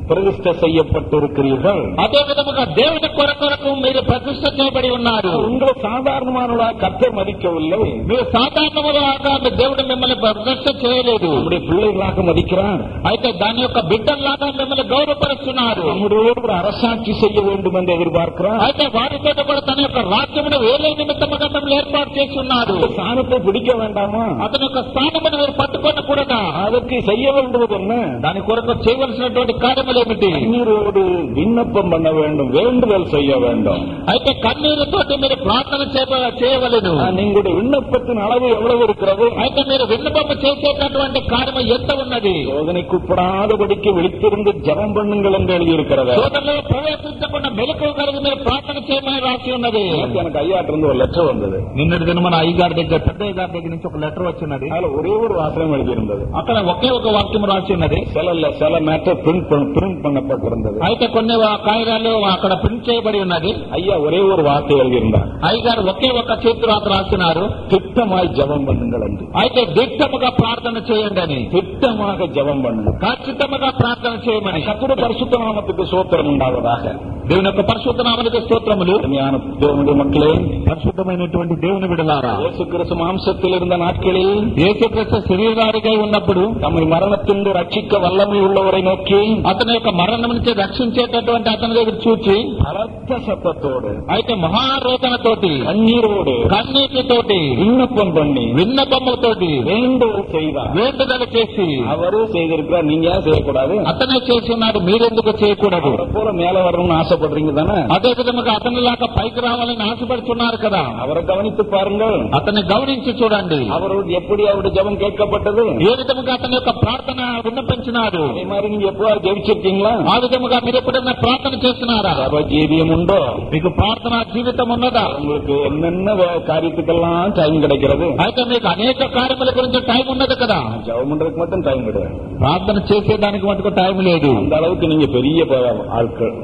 பிரதிஷ்டை செய்யப்பட்டிருக்கிறீர்கள் అదే విధముగా దేవుని కొరకు మీరు ప్రతిష్ట చేయబడి ఉన్నారు உங்களை சாதாரணமானவளா கத்தை மதிக்கவில்லை మీరు సాధారణముగా మీ దేవుడు మిమ్మల్ని ప్రతిష్ట చేయలేదు நம்முடைய பிள்ளைகளாக மதிக்கிறார் అయితే దాని యొక్క బిడ్డల్లాగా మిమ్మల్ని గౌరవపరుస్తున్నారు நம்முடைய ஒரு அரசாட்சி செய்ய வேண்டும் என்று எதிர்பார்க்கிறார் అయితే వారితో కూడా తన యొక్క రాజ్యమును వేలే నిమిత్తముగా మిమ్మల్ని ఏర్పాటు చేసి ఉన్నారు அந்த ஸ்தானத்தை பிடிக்க வேண்டாமா అతని యొక్క స్థానమును మీరు పట్టుకొని కూడదా அதற்கு செய்ய வேண்டுவது என்ன దాని కొరకు చేయవలసినటువంటి కార్యములు ఏమిటి கண்ணீரோடு விண்ணப்பம் பண்ண வேண்டும் வேண்டுதல் செய்ய வேண்டும் అయితే కన్నీరుతోటి మీరు ప్రార్థన చేయ- చేయవలెను ஆ, நீங்களுடைய விண்ணப்பத்தின் அளவு எவ்வளவு இருக்கிறது అయితే మీరు విన్నపము చేసేటటువంటి కార్యము ఎంత ఉన్నది சோதனைக்குட்படாதபடிக்கு விழித்திருந்து ஜெபம் பண்ணுங்கள் என்று எழுதியிருக்கிறது సోదరులు ప్రవేశించకుండా మెలకు కలిగి మీరు ప్రార్థన చేయమని రాసి ఉన్నది நேத்து எனக்கு ஐயாட்ட இருந்து ஒரு லெட்டர் வந்தது నిన్నటి దిన మన అయ్యగారి దగ్గర పెద్ద అయ్యగారి దగ్గర నుంచి ఒక లెటర్ వచ్చినది அதுல ஒரே ஒரு வாசகம் எழுதியிருந்தது అక్కడ ఒకే ఒక వాక్యం రాసి ఉన్నది சில சில மேட்டர் பிரிண்ட் பிரிண்ட் பண்ணப்பட்டிருந்தது అయితే కొన్ని వా- కాగితాలు అక్కడ ప్రింట్ చేయబడి ఉన్నది ஐயா ஒரே ஒரு வார்த்தை எழுதியிருந்தார் అయ్యగారు ఒకే ఒక చేతి రాత రాసినారు திட்டமாய் ஜெபம் பண்ணுங்கள் என்று అయితే దిట్టముగా ప్రార్థన చేయండి అని திட்டமாக ஜெபம் பண்ணுங்கள் ఖచ్చితంగా ప్రార్థన చేయమని கத்துட பரிசுத்த நாமத்துக்கு சோத்திரம் உண்டாவதாக దేవుని యొక్క పరిశుద్ధ నామనికి స్తోత్రములు அருமையான தேவனுடைய மக்களே పరిశుద్ధమైనటువంటి దేవుని విడలారా இயேசு கிறிஸ்து மாம்சத்தில் இருந்த நாட்களில் యేసుక్రీస్తు శరీరారిగా ఉన్నప్పుడు நம்மை மரணத்திலிருந்து ரட்சிக்க வல்லமை உள்ளவரை நோக்கி అతని తన యొక్క మరణం నుంచి రక్షించేటటువంటి అతని దగ్గర చూచి అరత్తసత్తోడు అయితే మహారోదనతోటి కన్నీరోడు కన్నీటితోటి విన్నపం பண்ணி విన్నపమ్మతోటి వేండుదల చేసి ఎవరు చేదిరుకురా నీయా చేయకూడదు. అతనే చేసి ఉన్నాడు మీరెందుకు చేయకూడదు? పూల మేల வரணும்னு ஆசைப்படுறீங்க தானே அதே விதமாக అతనిలాగా పైకి రావాలని ఆశపడుతున్నారు కదా. ఎవరు గమనించి పారుంగల్ అతన్ని గమనించి చూడండి. ఎవరు ఎప్పుడు ఎవరు జవం కేట్కపట్టదు ఏ విధంగా అతని యొక్క ప్రార్థన విన్నపించినారు మరి ఎప్పుడు జవించు எப்போது ஜெபிச்சிருக்கீங்களா ఆ విధముగా మీరు ఎప్పుడైనా ప్రార్థన చేస్తున్నారా சப ஜீவியம் உண்டோ మీకు ప్రార్థన జీవితం ఉన్నదా உங்களுக்கு என்னென்ன வே- காரியத்துக்கெல்லாம் டைம் கிடைக்கிறது అయితే మీకు అనేక కార్యముల గురించి టైం ఉన్నది కదా ஜெபம் பண்றதுக்கு மட்டும் டைம் கிடையாது ప్రార్థన చేసేదానికి మటుకు టైం లేదు அந்த அளவுக்கு நீங்க பெரிய ப- ஆட்கள்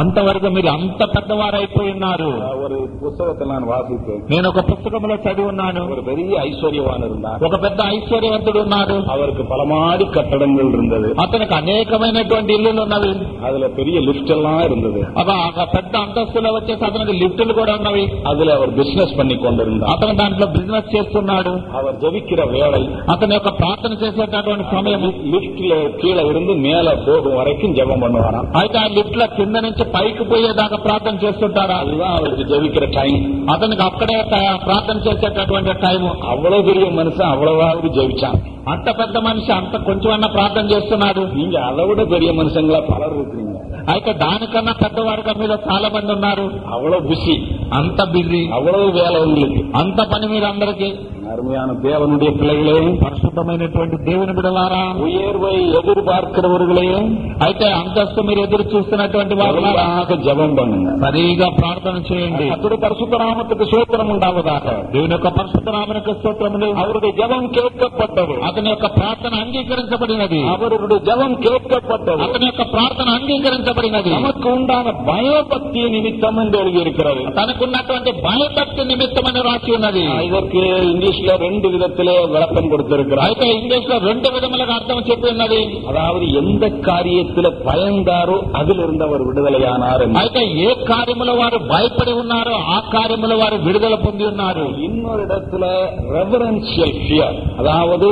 అంతవరకు మీరు అంత పెద్దవారు అయిపోయి ఉన్నారు ஒரு புஸ்தகத்தை நான் வாசித்தேன் నేను ఒక పుస్తకంలో చదివి ఉన్నాను ஒரு பெரிய ஐஸ்வர்யவான் இருந்தார் ఒక పెద్ద ఐశ్వర్యవంతుడు ఉన్నాడు அவருக்கு பல மாடி கட்டடங்கள் இருந்தது అతనికి అనేకమైనటువంటి ఇల్లులు ఉన్నవి அதுல பெரிய லிஃப்ட் எல்லாம் இருந்தது అవ- ఆ పెద్ద అంతస్తులో వచ్చేసి అతనికి లిఫ్టులు కూడా ఉన్నవి அதுல அவர் பிசினஸ் பண்ணி கொண்டிருந்தார் అతను దాంట్లో బిజినెస్ చేస్తున్నాడు அவர் ஜெபிக்கிற வேலை అతని యొక్క ప్రార్థన చేసేటటువంటి సమయం லிப்ட்ல கீழே இருந்து மேல போகும் வரைக்கும் ஜெபம் பண்ணுவாராம் అయితే ఆ లిఫ్ట్ లో కింద నుంచి పైకి పోయేదాకా ప్రార్థన చేస్తుంటారా அதுதான் அவருக்கு ஜெபிக்கிற டைம் అతనికి అక్కడే ట- ప్రార్థన చేసేటటువంటి టైం அவ்வளவு பெரிய மனுஷன் அவ்வளவாவது ஜெபிச்சான் అంత పెద్ద మనిషి అంత కొంచెమన్నా ప్రార్థన చేస్తున్నాడు நீங்க அதை விட பெரிய மனுஷங்களா பலர் இருக்கிறீங்க అయితే దానికన్నా పెద్దవారుగా మీలో చాలా మంది ఉన్నారు அவ்வளவு பிஸி అంత బిజీ அவ்வளவு வேலை உங்களுக்கு అంత పని మీరు అందరికీ அருமையான தேவனுடைய பிள்ளைகளே పరిశుద్ధమైనటువంటి దేవుని బిడలారా உயர்வை எதிர்பார்க்கிறவர்களே అయితే అంతస్తు మీరు ఎదురు చూస్తున్నటువంటి వారు எவ்வளவாக ஜெபம் பண்ணுங்க సరిగా ప్రార్థన చేయండి கர்த்தருடைய பரிசுத்த நாமத்துக்கு சோத்திரம் உண்டாவதாக దేవుని యొక్క పరిశుద్ధ నామనికి స్తోత్రములు அவருடைய ஜெபம் கேட்கப்பட்டது అతని యొక్క ప్రార్థన అంగీకరించబడినది அவருடைய ஜெபம் கேட்கப்பட்டது అతని యొక్క ప్రార్థన అంగీకరించబడినది நமக்கு உண்டான பயபக்திய நிமித்தம் என்று எழுதியிருக்கிறது తనకున్నటువంటి భయభక్తి నిమిత్తమని రాసి ఉన్నది இதற்கு இங்கிலீஷ் இங்கிலீஷ்ல ரெண்டு விதத்திலே விளக்கம் கொடுத்திருக்கிறார் అయితే ఇంగ్లీష్ లో రెండు విధములుగా అర్థం చెప్పి ఉన్నది அதாவது எந்த காரியத்துல பயந்தாரோ அதிலிருந்து அவர் விடுதலையானார் என்று. అయితే ఏ కార్యములో వారు భయపడి ఉన్నారో ఆ కార్యములో వారు విడుదల పొంది ఉన్నారు இன்னொரு இடத்துல ரெவரன்சியல் ஃபியர் அதாவது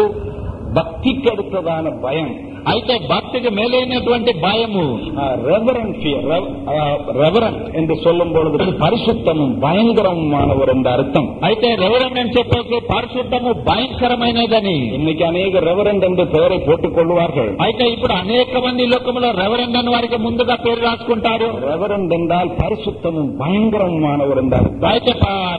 பக்திக்கு அடுத்ததான பயம் అయితే భక్తికి మేలైనటువంటి భయము ரெவரண்ட் ஃபியர் ரெவரண்ட் என்று சொல்லும் பொழுது பரிசுத்தமும் பயங்கரமானவர் என்ற அர்த்தம் అయితే రెవరెండ్ అని చెప్పేసి పరిశుద్ధము భయంకరమైనదని இன்னைக்கு அநேக ரெவரண்ட் என்று பெயரை போட்டுக் கொள்வார்கள் అయితే ఇప్పుడు అనేక మంది లోకంలో రెవరెండ్ అని వారికి ముందుగా పేరు రాసుకుంటారు ரெவரண்ட் என்றால் பரிசுத்தமும் பயங்கரமானவர் என்ற அர்த்தம் అయితే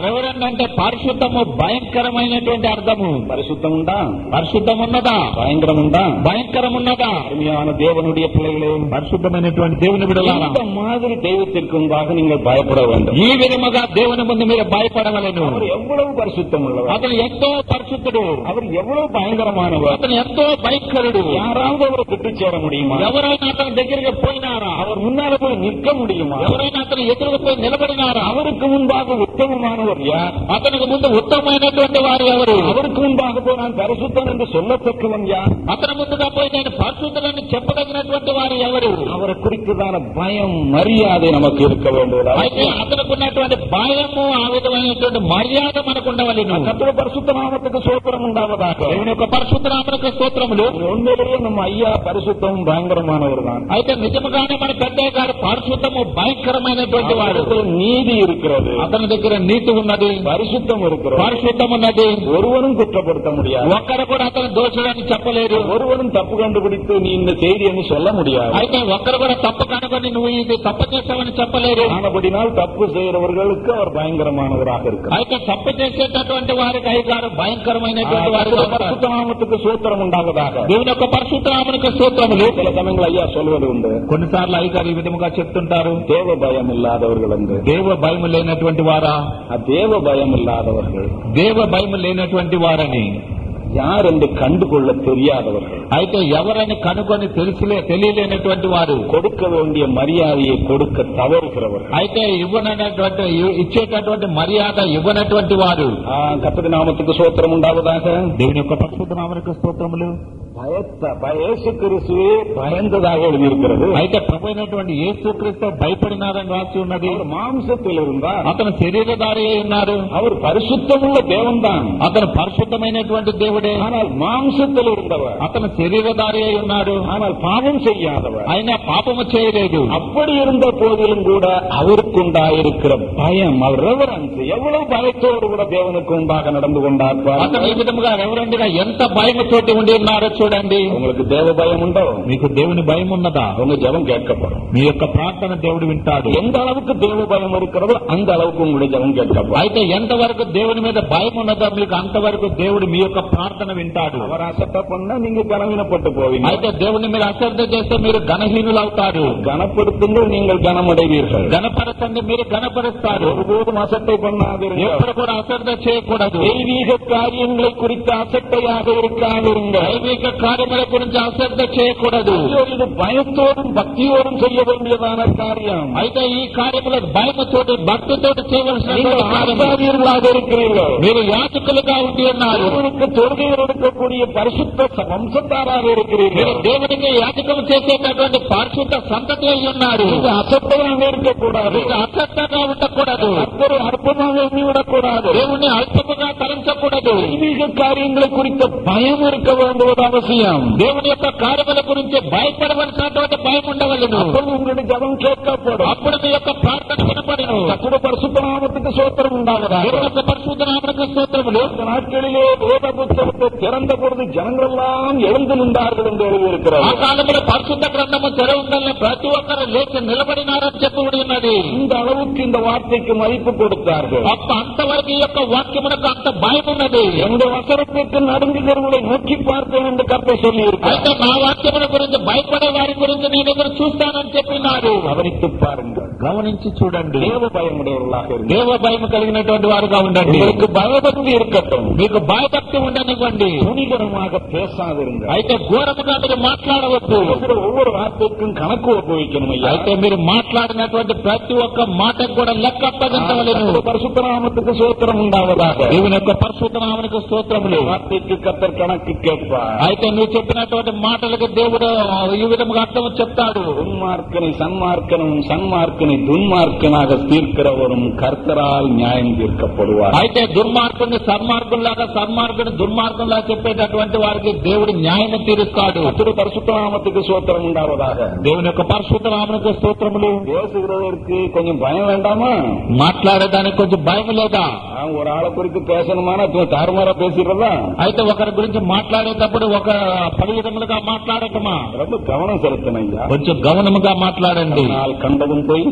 రెవరెండ్ అంటే పరిశుద్ధము భయంకరమైనటువంటి అర్థము பரிசுத்தம் உண்டா పరిశుద్ధం ఉన్నదా பயங்கரம் உண்டா భయంకరం ఉన్నదా அருமையான தேவனுடைய பிள்ளைகளே పరిశుద్ధమైనటువంటి దేవుని విడలారా இந்த மாதிரி தெய்வத்திற்கு முன்பாக நீங்கள் பயப்பட வேண்டும் ఈ విధముగా దేవుని ముందు మీరు భయపడవలను அவர் எவ்வளவு பரிசுத்தம் உள்ளவர் అతను ఎంతో పరిశుద్ధుడు அவர் எவ்வளவு பயங்கரமானவர் అతను ఎంతో భయంకరుడు யாராவது அவரை விட்டு சேர முடியுமா ఎవరైనా అతని దగ్గరికి పోయినారా அவர் முன்னால போய் நிற்க முடியுமா ఎవరైనా అతను ఎదురుకు పోయి నిలబడినారా அவருக்கு முன்பாக உத்தமமானவர் யார் అతనికి ముందు ఉత్తమమైనటువంటి వారు ఎవరు அவருக்கு முன்பாக போய் நான் பரிசுத்தம் என்று சொல்லத்தக்கவன் யார் అతని ముందుగా పోయి నేను పరిశుద్ధులని చెప్పదగినటువంటి వారు ఎవరు அவரை குறித்ததான பயம் மரியாதை நமக்கு இருக்க வேண்டியது అయితే అతనికి ఉన్నటువంటి భయము ఆ విధమైనటువంటి మర్యాద మనకు ఉండవలను கத்திர பரிசுத்த நாமத்துக்கு சோத்திரம் உண்டாவதாக దేవుని యొక్క పరిశుద్ధ నామక స్తోత్రములు உண்மையிலேயே நம்ம ஐயா பரிசுத்தம் பயங்கரமானவர் தான் అయితే నిజముగానే మన పెద్దయ్య గారు పరిశుద్ధము భయంకరమైనటువంటి వాడు அவரிடத்தில் நீதி இருக்கிறது అతని దగ్గర నీతి ఉన్నది பரிசுத்தம் இருக்கிறது పరిశుద్ధం ఉన్నది ஒருவனும் குற்றப்படுத்த முடியாது ఒక్కరు కూడా అతను దోషుడని చెప్పలేరు ஒருவனும் தப்பு கண்டுபிடித்து நீ இந்த செய்தி என்று சொல்ல முடியாது అయితే ఒక్కరు కూడా తప్పు కనుకొని నువ్వు ఇది తప్పు చేస్తావని చెప్పలేరు ஆனபடினால் தப்பு செய்கிறவர்களுக்கு அவர் பயங்கரமானவராக இருக்கிறார் అయితే తప్పు చేసేటటువంటి వారికి అయ్యగారు భయంకరమైనటువంటి వారు பரிசுத்த நாமத்துக்கு சூத்திரம் உண்டாவதாக దేవుని యొక్క పరిశుద్ధరామునికి స్తోత్రములు சில சமயங்கள் ஐயா சொல்வது உண்டு కొన్నిసార్లు అయ్యగారు ఈ విధముగా చెప్తుంటారు தேவ பயம் இல்லாதவர்கள் என்று దేవ భయం లేనటువంటి వారా ஆ, தேவ பயம் இல்லாதவர்கள் దేవ భయం లేనటువంటి వారని யார் என்று கண்டுகொள்ள தெரியாதவர்கள். అయితే ఎవరని కనుగొని తెలుసులే తెలియలేనటువంటి వారు. கொடுக்க வேண்டிய மரியாதையை கொடுக்க தவறுகிறவர்கள். అయితే ఇవ్వనటువంటి ఇచ్చేటటువంటి మర్యాద ఇవ్వనటువంటి వారు. கத்தது நாமத்துக்கு சோத்திரம் உண்டாவதாக దేవుని యొక్క పరిశుద్ధ నామనికి స్తోత్రములు. భయత్త భయసు క్రీస్తువే భయందதாக எழுதியிருக்கிறது అయితే ప్రభుత్వ అయినటువంటి యేసు క్రీస్తు భయపడినారని రాసి ఉన్నది. మాంసத்தில் இருந்தார் అతను శరీరధారి ఉన్నారు. అవరు పరిశుద్ధముల దేవుందా? అతను పరిశుద్ధమైనటువంటి దేవుడు ஆனால் மாம்சத்தில் இருந்தவர் అతను శరీరధారి అయి ఉన్నాడు ஆனால் பாவம் செய்யாதவர் ఆయన పాపము చేయలేదు அப்படி இருந்த போதிலும் கூட அவருக்கு உண்டாயிருக்கிற பயம் அவர் ரெவரன்ஸ் எவ்வளவு பயத்தோடு கூட தேவனுக்கு முன்பாக நடந்து கொண்டார் பாருங்கள். అతను ఈ విధముగా రెవరెండ్గా ఎంత భయముతోటి ఉండి ఉన్నారో చూడండి உங்களுக்கு தேவ பயம் உண்டோ మీకు దేవుని భయం ఉన్నదా உங்க ஜெபம் கேட்கப்படும் మీ యొక్క ప్రార్థన దేవుడు వింటాడు எந்த அளவுக்கு தேவ பயம் இருக்கிறதோ அந்த அளவுக்கு உங்களுடைய ஜெபம் கேட்கப்படும் అయితే ఎంతవరకు దేవుని మీద భయం ఉన్నదో మీకు అంతవరకు దేవుడు మీ యొక్క ప్రార్థన వింటాడు அவர் அசட்டை பண்ணா நீங்க கனவீனப்பட்டு போவீங்க అయితే దేవుని మీద అశ్రద్ధ చేస్తే మీరు ఘనహీనులు అవుతారు கனப்படுத்துங்கள் நீங்கள் கனமடைவீர்கள் ఘనపరచండి మీరు ఘనపరుస్తారు ஒருபோதும் அசட்டை பண்ணாதீர்கள் ఎప్పుడు కూడా అశ్రద్ధ చేయకూడదు தெய்வீக காரியங்களை குறித்து அசட்டையாக இருக்காதிருங்கள் దైవిక కార్యముల గురించి అశ్రద్ధ చేయకూడదు ஐயோ, இது பயத்தோடும் பக்தியோடும் செய்ய வேண்டியதான காரியம் అయితే ఈ కార్యముల భయముతోటి భక్తితోటి చేయవలసిన நீங்கள் కార్యము. ஆசாரியர்களாக இருக்கிறீர்கள் మీరు యాచకులుగా ఉండి ఉన్నారు தேவனுக்கு தொழுகையில் எடுக்கக்கூடிய பரிசுத்த ச- வம்சத்தாராக మీరు இருக்கிறீர்கள் దేవునికి యాచకం చేసేటటువంటి పరిశుద్ధ సంతతి అయి ఉన్నారు நீங்க அசட்டையாக இருக்கக்கூடாது మీరు అశ్రద్ధగా ఉండకూడదు கர்த்தரை அற்பமாக எண்ணிவிடக்கூடாது దేవుణ్ణి అల్పముగా తలంచకూడదు தெய்வீக காரியங்களை குறித்த பயம் இருக்க வேண்டுவது அவசியம் దేవుని యొక్క కార్యముల గురించి భయపడవలసినటువంటి భయం ఉండవలను அப்பொழுது உங்களுடைய ஜபம் கேட்கப்படும் అప్పుడు మీ యొక్క ప్రార్థన వినపడను கத்துட பரிசுத்த நாமத்துக்கு சோத்திரம் உண்டாவதாக దేవుని యొక్క పరిశుద్ధ నామక స్తోత్రములు இந்த நாட்களிலே வேத புத்தகத்தை திறந்த பொழுது ஜனங்கள் எல்லாம் எழுந்து நின்றார்கள் என்று ఆ எழுதியிருக்கிறார் కాలంలో పరిశుద్ధ గ్రంథము తెరవుందని ప్రతి ఒక్కరు లేచి నిలబడినారని చెప్పబడి ఉన్నది இந்த அளவுக்கு இந்த வார்த்தைக்கு மதிப்பு கொடுத்தார்கள் అప్ప అంతవరకు ఈ యొక్క వాక్యమునకు అంత భయం ఉన్నది எந்த வசனத்திற்கு நடுங்குகிறவர்களை நோக்கி பார்த்தேன் என்று கர்த்தர் சொல்லி అయితే నా వాక్యముల గురించి భయపడే వారి గురించి నేను ఎదురు చూస్తానని చెప్పినారు கவனித்து பாருங்கள் గమనించి చూడండి தேவ பயமுடையவர்களாக இருங்கள் దేవ భయం కలిగినటువంటి వారుగా ఉండండి உங்களுக்கு பயபக்தி இருக்கட்டும் మీకు భయభక్తి ఉండనివ్వండి துணிகரமாக பேசாதிருங்கள் అయితే ఘోరముగా మీరు మాట్లాడవద్దు பேசுற ஒவ்வொரு வார்த்தைக்கும் கணக்கு ஒப்புவிக்கணும் ஐயா అయితే మీరు మాట్లాడినటువంటి ప్రతి ఒక్క మాటకు కూడా లెక్క అప్పగించవలను பரிசுத்தராமத்துக்கு சோத்திரம் உண்டாவதாக దేవుని యొక్క పరిశుద్ధ నామనికి స్తోత్రములు வார்த்தைக்கு கத்தர் கணக்கு கேட்பார் అయితే నువ్వు చెప్పినటువంటి మాటలకు దేవుడు ఈ విధముగా అర్థం చెప్తాడు துன்மார்க்கனை சன்மார்க்கனும் சன்மார்க்கனை துன்மார்க்கனாக தீர்க்கிறவரும் கர்த்தரால் நியாயம் தீர்க்கப்படுவார் అయితే దుర్మార్గుని సన్మార్గుల్లాగా సన్మార్గుని దుర్మార్గంలా చెప్పేటటువంటి వారికి దేవుడు న్యాయం తీరుస్తాడు திரு பரிசுத்தராமத்துக்கு சோத்திரம் உண்டாவதாக దేవుని యొక్క పరిశుద్ధ నామనికి స్తోత్రములు பேசுகிறதற்கு கொஞ்சம் பயம் வேண்டாமா మాట్లాడేదానికి కొంచెం భయం లేదా நான் ஒரு ஆளை குறித்து பேசணுமானா து- தாறுமாறா பேசிடுறதா అయితే ఒకరి గురించి మాట్లాడేటప్పుడు ఒక పలు విధములుగా మాట్లాడటమా ரொம்ப கவனம் செலுத்தணும் ஐயா కొంచెం గమనముగా మాట్లాడండి நாள் கண்டதும் போய்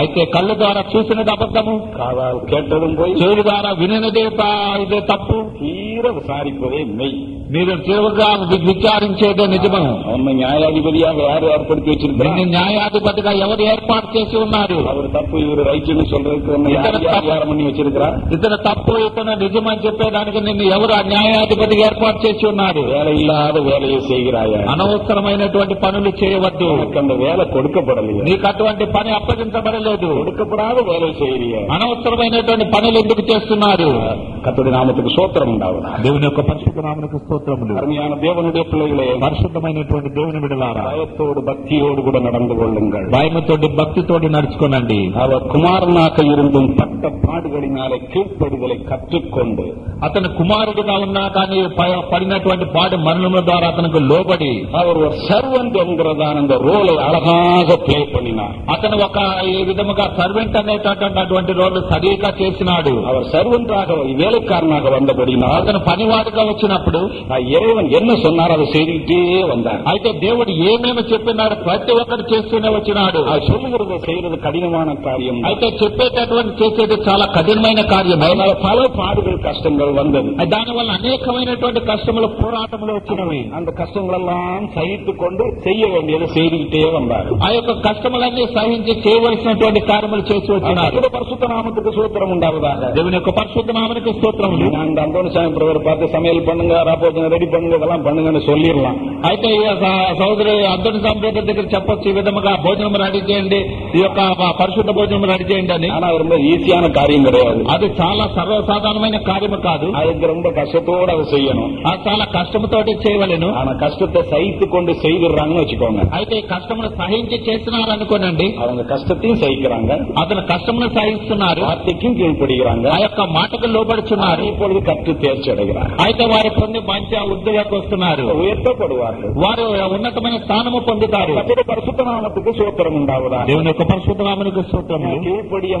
అయితే కళ్ళ ద్వారా చూసినది అబద్ధము காதால் கேட்டதும் போய் చెవి ద్వారా వినినదే తా- ఇదే తప్పు தீர விசாரிப்பதே மெய் మీరు తీవ్రంగా విచారించేదే నిజము అమ్మ న్యాయాధిపతిగా యారు ఏర్పడి వచ్చింది నిన్ను న్యాయాధిపతిగా ఎవరు ఏర్పాటు చేసి ఉన్నారు ఎవరు తప్పు ఇవరు రైతులు వచ్చిరుకురా ఇతను తప్పు ఇతను నిజం అని చెప్పేదానికి నిన్ను ఎవరు న్యాయాధిపతిగా ఏర్పాటు చేసి ఉన్నారు వేల ఇల్లాద వేలయే చేయరాయ అనవసరమైనటువంటి పనులు చేయవద్దు వేల కొడుకపడలేదు నీకు అటువంటి పని అప్పగించబడలేదు కొడుకపడాదు వేల చేయరు అనవసరమైనటువంటి పనులు ఎందుకు చేస్తున్నారు కథడి నామకు సూత్రం ఉండాలి దేవుని యొక్క పరిశుద్ధ నామకు స్తోత్రములు அருமையான தேவனுடைய பிள்ளைகளே పరిశుద్ధమైనటువంటి దేవుని విడలారా பயத்தோடு பக்தியோடு கூட நடந்து கொள்ளுங்கள் భయముతోటి భక్తితోటి నడుచుకోనండి அவர் குமாரனாக இருந்தும் பட்ட பாடுகளினாலே கீழ்ப்படுதலை கற்றுக்கொண்டு అతను కుమారుడుగా ఉన్నా కానీ ప- పడినటువంటి పాడు మరణముల ద్వారా అతనికి లోబడి அவர் ஒரு சர்வன்ட் என்கிறதான அந்த ரோலை அழகாக பிளே பண்ணினார் అతను ఒక ఈ విధముగా సర్వెంట్ అనేటటువంటి రోడ్డు సరిగా చేసినాడు அவர் சர்வன்டாக வேலைக்காரனாக வந்தபடினால் అతను పనివాడుగా వచ్చినప్పుడు ஆ, இறைவன் என்ன சொன்னார் அதை செய்துக்கிட்டே வந்தார் అయితే దేవుడు ఏమేమి చెప్పినాడు ప్రతి ఒక్కటి చేస్తూనే వచ్చినాడు அது சொல்லுகிறத செய்யறது கடினமான காரியம் అయితే చెప్పేటటువంటి చేసేది చాలా కఠినమైన కార్యం அதனால பல பாடுகள் கஷ்டங்கள் வந்தது దానివల్ల అనేకమైనటువంటి కష్టములు పోరాటములు వచ్చినవి அந்த கஷ்டங்கள் எல்லாம் சகித்து கொண்டு செய்ய வேண்டியதை செய்துக்கிட்டே வந்தார் ఆ యొక్క కష్టములన్నీ సహించి చేయవలసినటువంటి కార్యములు చేసి వచ్చినారు அந்த பரிசுத்த நாமத்துக்கு சூத்திரம் உண்டாவதாக దేవుని యొక్క పరిశుద్ధ నామనికి స్తోత్రములు நான் இந்த அந்தோனிசாமி பிரதர் பார்த்து சமையல் பண்ணுங்க பண்ணுங்க ரெடி பண்ணுங்க இதெல்லாம் பண்ணுங்கன்னு சொல்லிடலாம் అయితే సోదరు అద్భుత సంప్రద దగ్గర చెప్పొచ్చు ఈ విధముగా భోజనం రెడీ చేయండి ఈ యొక్క పరిశుద్ధ భోజనం రెడీ చేయండి అని ఈజీயான కార్యం கிடையாது అది చాలా సర్వసాధారణమైన కార్యం కాదు அதுக்கு ரொம்ப கஷ்டத்தோட அதை செய்யணும் அது చాలా కష్టంతో చేయవలేను ஆனா கஷ்டத்தை சைத்து கொண்டு செய்திடுறாங்கன்னு வச்சுக்கோங்க అయితే కష్టమును సహించి చేస్తున్నారు అనుకోనండి அவங்க கஷ்டத்தையும் సహిக்கிறாங்க అతను కష్టమును సహిస్తున్నారు వార్తకి కీழ்పడుகிறாங்க ఆ యొక్క మాటకు లోబడుచున్నారు ఇప్పుడు కట్టు తేర్చడుగుతారు అయితే వారు పొంది రీత్యా ఉద్యోగాలకు వస్తున్నారు. ఉయర్తపడువారు వారు ఉన్నతమైన స్థానము పొందుతారు. పరిశుద్ధనామకు సూత్రం ఉండవుదా దేవుని యొక్క పరిశుద్ధనామకు సూత్రం కీழ்పడియ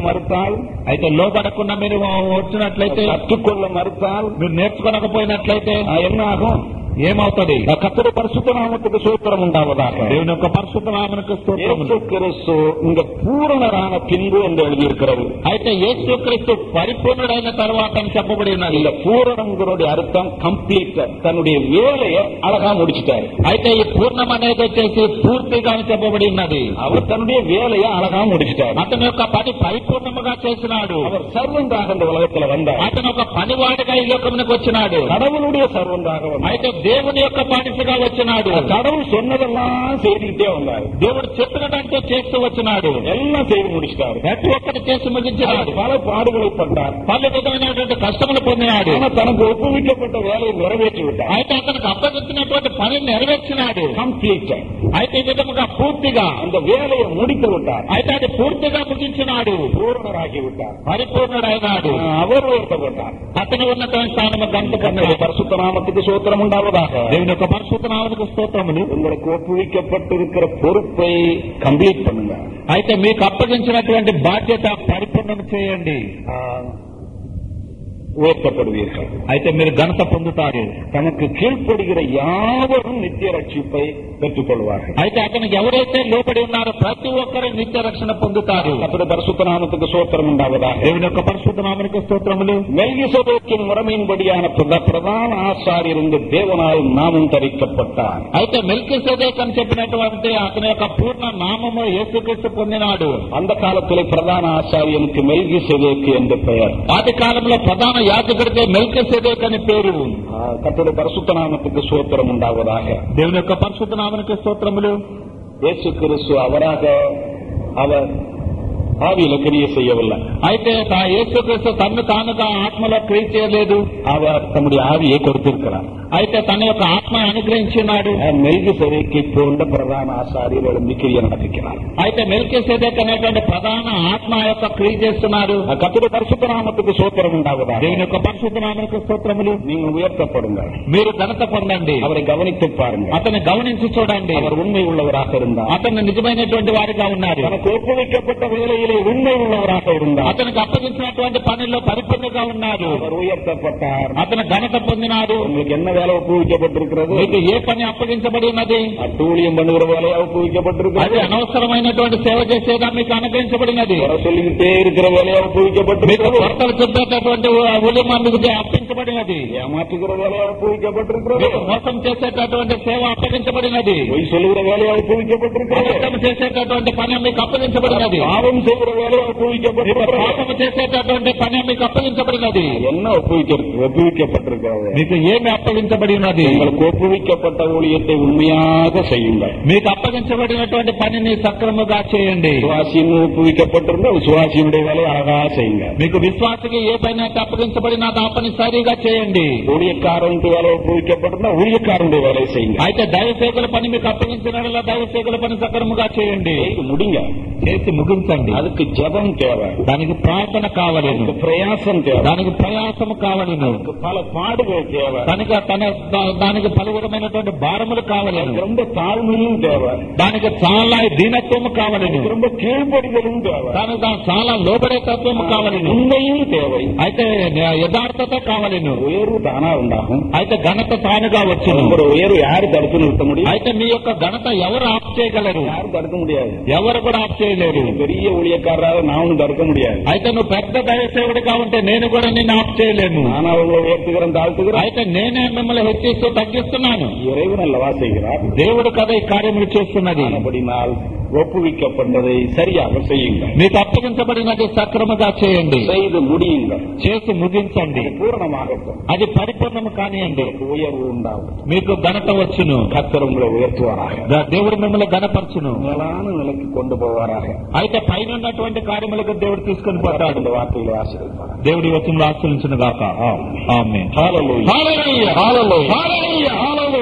అయితే లోపడకుండా మీరు వచ్చినట్లయితే అత్తుకొల్ల మరుతాల్ మీరు నేర్చుకోనకపోయినట్లయితే ఎన్నాహం ఏమవుతుంది கத்திர பரிசுத்த நாமத்துக்கு சோத்திரம் உண்டாவதாக దేవుని యొక్క పరిశుద్ధ నామనికి స్తోత్రములు இயேசு கிறிஸ்து இங்க பூரணரான பின்பு என்று எழுதியிருக்கிறது అయితే యేసుక్రీస్తు పరిపూర్ణుడైన తర్వాత అని చెప్పబడి ఉన్నది இல்ல பூரணங்கிறோட அர்த்தம் கம்ப்ளீட் தன்னுடைய வேலையை அழகா முடிச்சிட்டாரு అయితే ఈ పూర్ణం అనేది వచ్చేసి పూర్తిగా అని చెప్పబడి ఉన్నది அவர் தன்னுடைய வேலையை அழகா முடிச்சிட்டாரு అతని యొక్క పని పరిపూర్ణముగా చేసినాడు அவர் சர்வந்தாக இந்த உலகத்துல வந்தார் అతను ఒక పనివాడిగా ఈ లోకమునకు వచ్చినాడు கடவுளுடைய சர்வந்தாக வந்தார் అయితే దేవుని యొక్క బానిసగా వచ్చినాడు கடவுள் சொன்னதெல்லாம் செய்துக்கிட்டே வந்தார் దేవుడు చెప్పినదంటే చేస్తూ వచ్చినాడు எல்லாம் செய்து முடிச்சிட்டாரு ప్రతి ఒక్కటి చేసి ముగించినాడు பல பாடுகளை பட்டார் పలు విధమైనటువంటి కష్టములు పొందినాడు ஆனா தனக்கு ஒப்புவிக்கப்பட்ட வேலையை நிறைவேற்றி விட்டார் అయితే అతనికి అప్పగించినటువంటి పని నెరవేర్చినాడు கம்ப்ளீட் అయితే ఈ విధముగా పూర్తిగా அந்த வேலையை முடித்து விட்டார் అయితే అది పూర్తిగా ముగించినాడు பூரணராகி விட்டார் పరిపూర్ణుడైనాడు அவர் உயர்த்தப்பட்டார் అతని ఉన్నతమైన స్థానము கர்த்தருடைய గంటపడినాడు பரிசுத்த நாமத்துக்கு சோத்திரம் உண்டாவதாக దేవుని యొక్క పరిశుద్ధ నామనికి స్తోత్రములు உங்களுக்கு ஒப்புவிக்கப்பட்டிருக்கிற பொறுப்பை கம்ப்ளீட் பண்ணுங்க అయితే మీకు అప్పగించినటువంటి బాధ్యత పరిపూర్ణం చేయండి ஆ, உயர்த்தப்படுவீர்கள் అయితే మీరు ఘనత పొందుతారు தனக்கு கீழ்ப்படுகிற யாவரும் நித்திய ரட்சிப்பை பெற்றுக் கொள்வார்கள் అయితే అతనికి ఎవరైతే లోబడి ఉన్నారో ప్రతి ఒక్కరు నిత్య రక్షణ పొందుతారు கர்த்தருடைய பரிசுத்த நாமத்துக்கு சோத்திரம் உண்டாவதாக దేవుని యొక్క పరిశుద్ధ నామనికి స్తోత్రములు மெல்கிசதேக்கின் முறைமையின்படியான பிரத- பிரதான ஆசாரியர் இந்த தேவனால் நாமும் தரிக்கப்பட்டார் అయితే మెల్కి అని చెప్పినటువంటి అతని యొక్క పూర్ణ నామము యేసుక్రీస్తు పొందినాడు அந்த காலத்திலே பிரதான ஆசாரியனுக்கு மெல்கிசதேக்கு என்று பெயர் ఆది కాలంలో ప్రధాన యాజకుడికి మెల్కి అని పేరు ஆ, கர்த்தருடைய பரிசுத்த நாமத்துக்கு சோத்திரம் உண்டாவதாக దేవుని యొక్క పరిశుద్ధ கர்த்தாவனுக்கு ஸ்தோத்திரமில்லும் இயேசு கிறிஸ்து அவராக அவர் ಆ ವಿಲೋಕನೀಯ చేయవల్ల అయితే ಆ ಏಸು ಕ್ರಿಸ್ತು ತನ್ನ ತಾನುగా ఆత్మలో క్రియ చేయలేదు ఆ తమ్ముడి ఆవి ఏ కొడుతుర్కరా అయితే తన యొక్క ఆత్మ అనుగ్రహించినాడు మెల్కి సెరేకి ప్రధాన ఆచార్య వాళ్ళు మిక్కిరి అయితే మెల్కి సేదేక్ అనేటువంటి ప్రధాన ఆత్మ యొక్క క్రియ చేస్తున్నారు కథడు పరిశుద్ధనామకు సూత్రం ఉండవుదా దేవుని యొక్క పరిశుద్ధనామకు సూత్రములు మీరు ఉయర్తపడున్నారు మీరు ఘనత పొందండి అవరి గమనించి పారండి అతన్ని గమనించి చూడండి అవరు ఉన్మై ఉళ్ళవరాకరుందా అతను నిజమైనటువంటి వారిగా ఉన్నారు కోర్టు ఒప్పువిక్కపట్ట వేళ வேலையிலே உண்மை உள்ளவராக இருந்தார் అతనికి అప్పగించినటువంటి పనుల్లో పరిపూర్ణగా ఉన్నారు அவர் உயர்த்தப்பட்டார் అతను ఘనత పొందినాడు உங்களுக்கு என்ன வேலை ஒப்புவிக்கப்பட்டிருக்கிறது మీకు ఏ పని అప్పగించబడి ఉన్నది அட்டூழியம் பண்ணுகிற வேலையா అది ஒப்புவிக்கப்பட்டிருக்கிறது అనవసరమైనటువంటి సేవ చేసేదా మీకు అనుగ్రహించబడినది குறை சொல்லிக்கிட்டே இருக்கிற வேலையா మీకు ஒப்புவிக்கப்பட்டிருக்கிறது కొరతలు చెప్పేటటువంటి ఉలిమ మీకు అప్పించబడినది ஏமாற்றுகிற வேலையா ஒப்புவிக்கப்பட்டிருக்கிறது మీకు మోసం చేసేటటువంటి సేవ అప్పగించబడినది பொய் சொல்லுகிற வேலையா ஒப்புவிக்கப்பட்டிருக்கிறது అబద్ధం చేసేటటువంటి పని మీకు అప్పగించబడినది பாவம் செய்கிற வேலையா మీకు ஒப்புவிக்கப்பட்டிருக்கிறது పాపము చేసేటటువంటి పని మీకు అప్పగించబడినది என்ன ஒப்புவிக்க ஒப்புவிக்கப்பட்டிருக்கிறது మీకు ఏమి అప్పగించబడి ఉన్నది உங்களுக்கு ஒப்புவிக்கப்பட்ட ஊழியத்தை உண்மையாக செய்யுங்கள் మీకు అప్పగించబడినటువంటి పనిని సక్రమంగా చేయండి விசுவாசின்னு ஒப்புவிக்கப்பட்டிருந்தா விசுவாசியுடைய வேலையை அழகா செய்யுங்க మీకు విశ్వాసకి ఏ పని అయితే అప్పగించబడినా ఆ పని సరిగా చేయండి ஊழியக்காரனுக்கு வேலை ஒப்புவிக்கப்பட்டிருந்தா ஊழியக்காரனுடைய வேலையை செய்யுங்க అయితే దైవసేకుల పని మీకు అప్పగించిన దైవసేకుల పని సక్రమంగా చేయండి செய்து முடிங்க చేసి ముగించండి அதுக்கு ஜெபம் தேவை దానికి ప్రార్థన కావలేను அதுக்கு பிரயாசம் தேவை దానికి ప్రయాసము కావలేను அதுக்கு பல பாடுகள் தேவை దానికి తన దా- దానికి పలువురమైనటువంటి భారములు కావలేను அதுக்கு ரொம்ப தாழ்மையும் தேவை దానికి చాలా దీనత్వము కావలేను அதுக்கு ரொம்ப கீழ்ப்படிதலும் தேவை దానికి దా- చాలా లోబడే తత్వము కావలేను உண்மையும் தேவை అయితే యథార్థత కావలేను உயர்வு தானா உண்டாகும் అయితే ఘనత తానుగా వచ్చును உங்களோட உயர்வு யாரு தடுத்து நிறுத்த முடியும் అయితే మీ యొక్క ఘనత ఎవరు ఆఫ్ చేయగలరు யாரும் தடுக்க முடியாது ఎవరు కూడా ఆఫ్ చేయలేరు பெரிய ஊழியக்காரராக நானும் தடுக்க முடியாது అయితే నువ్వు పెద్ద దైవసేవుడిగా ఉంటే నేను కూడా నిన్ను ఆఫ్ చేయలేను நானும் அவங்களை உயர்த்துகிறேன் தாழ்த்துகிறேன் అయితే నేనే మిమ్మల్ని హెచ్చిస్తూ తగ్గిస్తున్నాను இறைவன் அல்லவா செய்கிறார் దేవుడు కదా ఈ కార్యములు చేస్తున్నది அப்படினால் ஒப்புவிக்கப்பட்டதை சரியாக செய்யுங்கள் మీకు అప్పగించబడినది సక్రమంగా చేయండి செய்து முடியுங்கள் చేసి ముగించండి பூரணமாகட்டும் అది పరిపూర్ణము కానియండి உயர்வு உண்டாகும் మీకు ఘనత వచ్చును கத்தர் உங்களை உயர்த்துவாராக ద- దేవుడు మిమ్మల్ని ఘనపరచును மேலான நிலைக்கு கொண்டு போவாராக అయితే పైన ఉన్నటువంటి కార్యములకు దేవుడు తీసుకొని పోతాడు. వాటిల్లో ఆశ్రయించాడు దేవుడి వచనంలో ఆశ్రయించిన దాకా ఆమె హాలలో హాలలో హాలలో హాలలో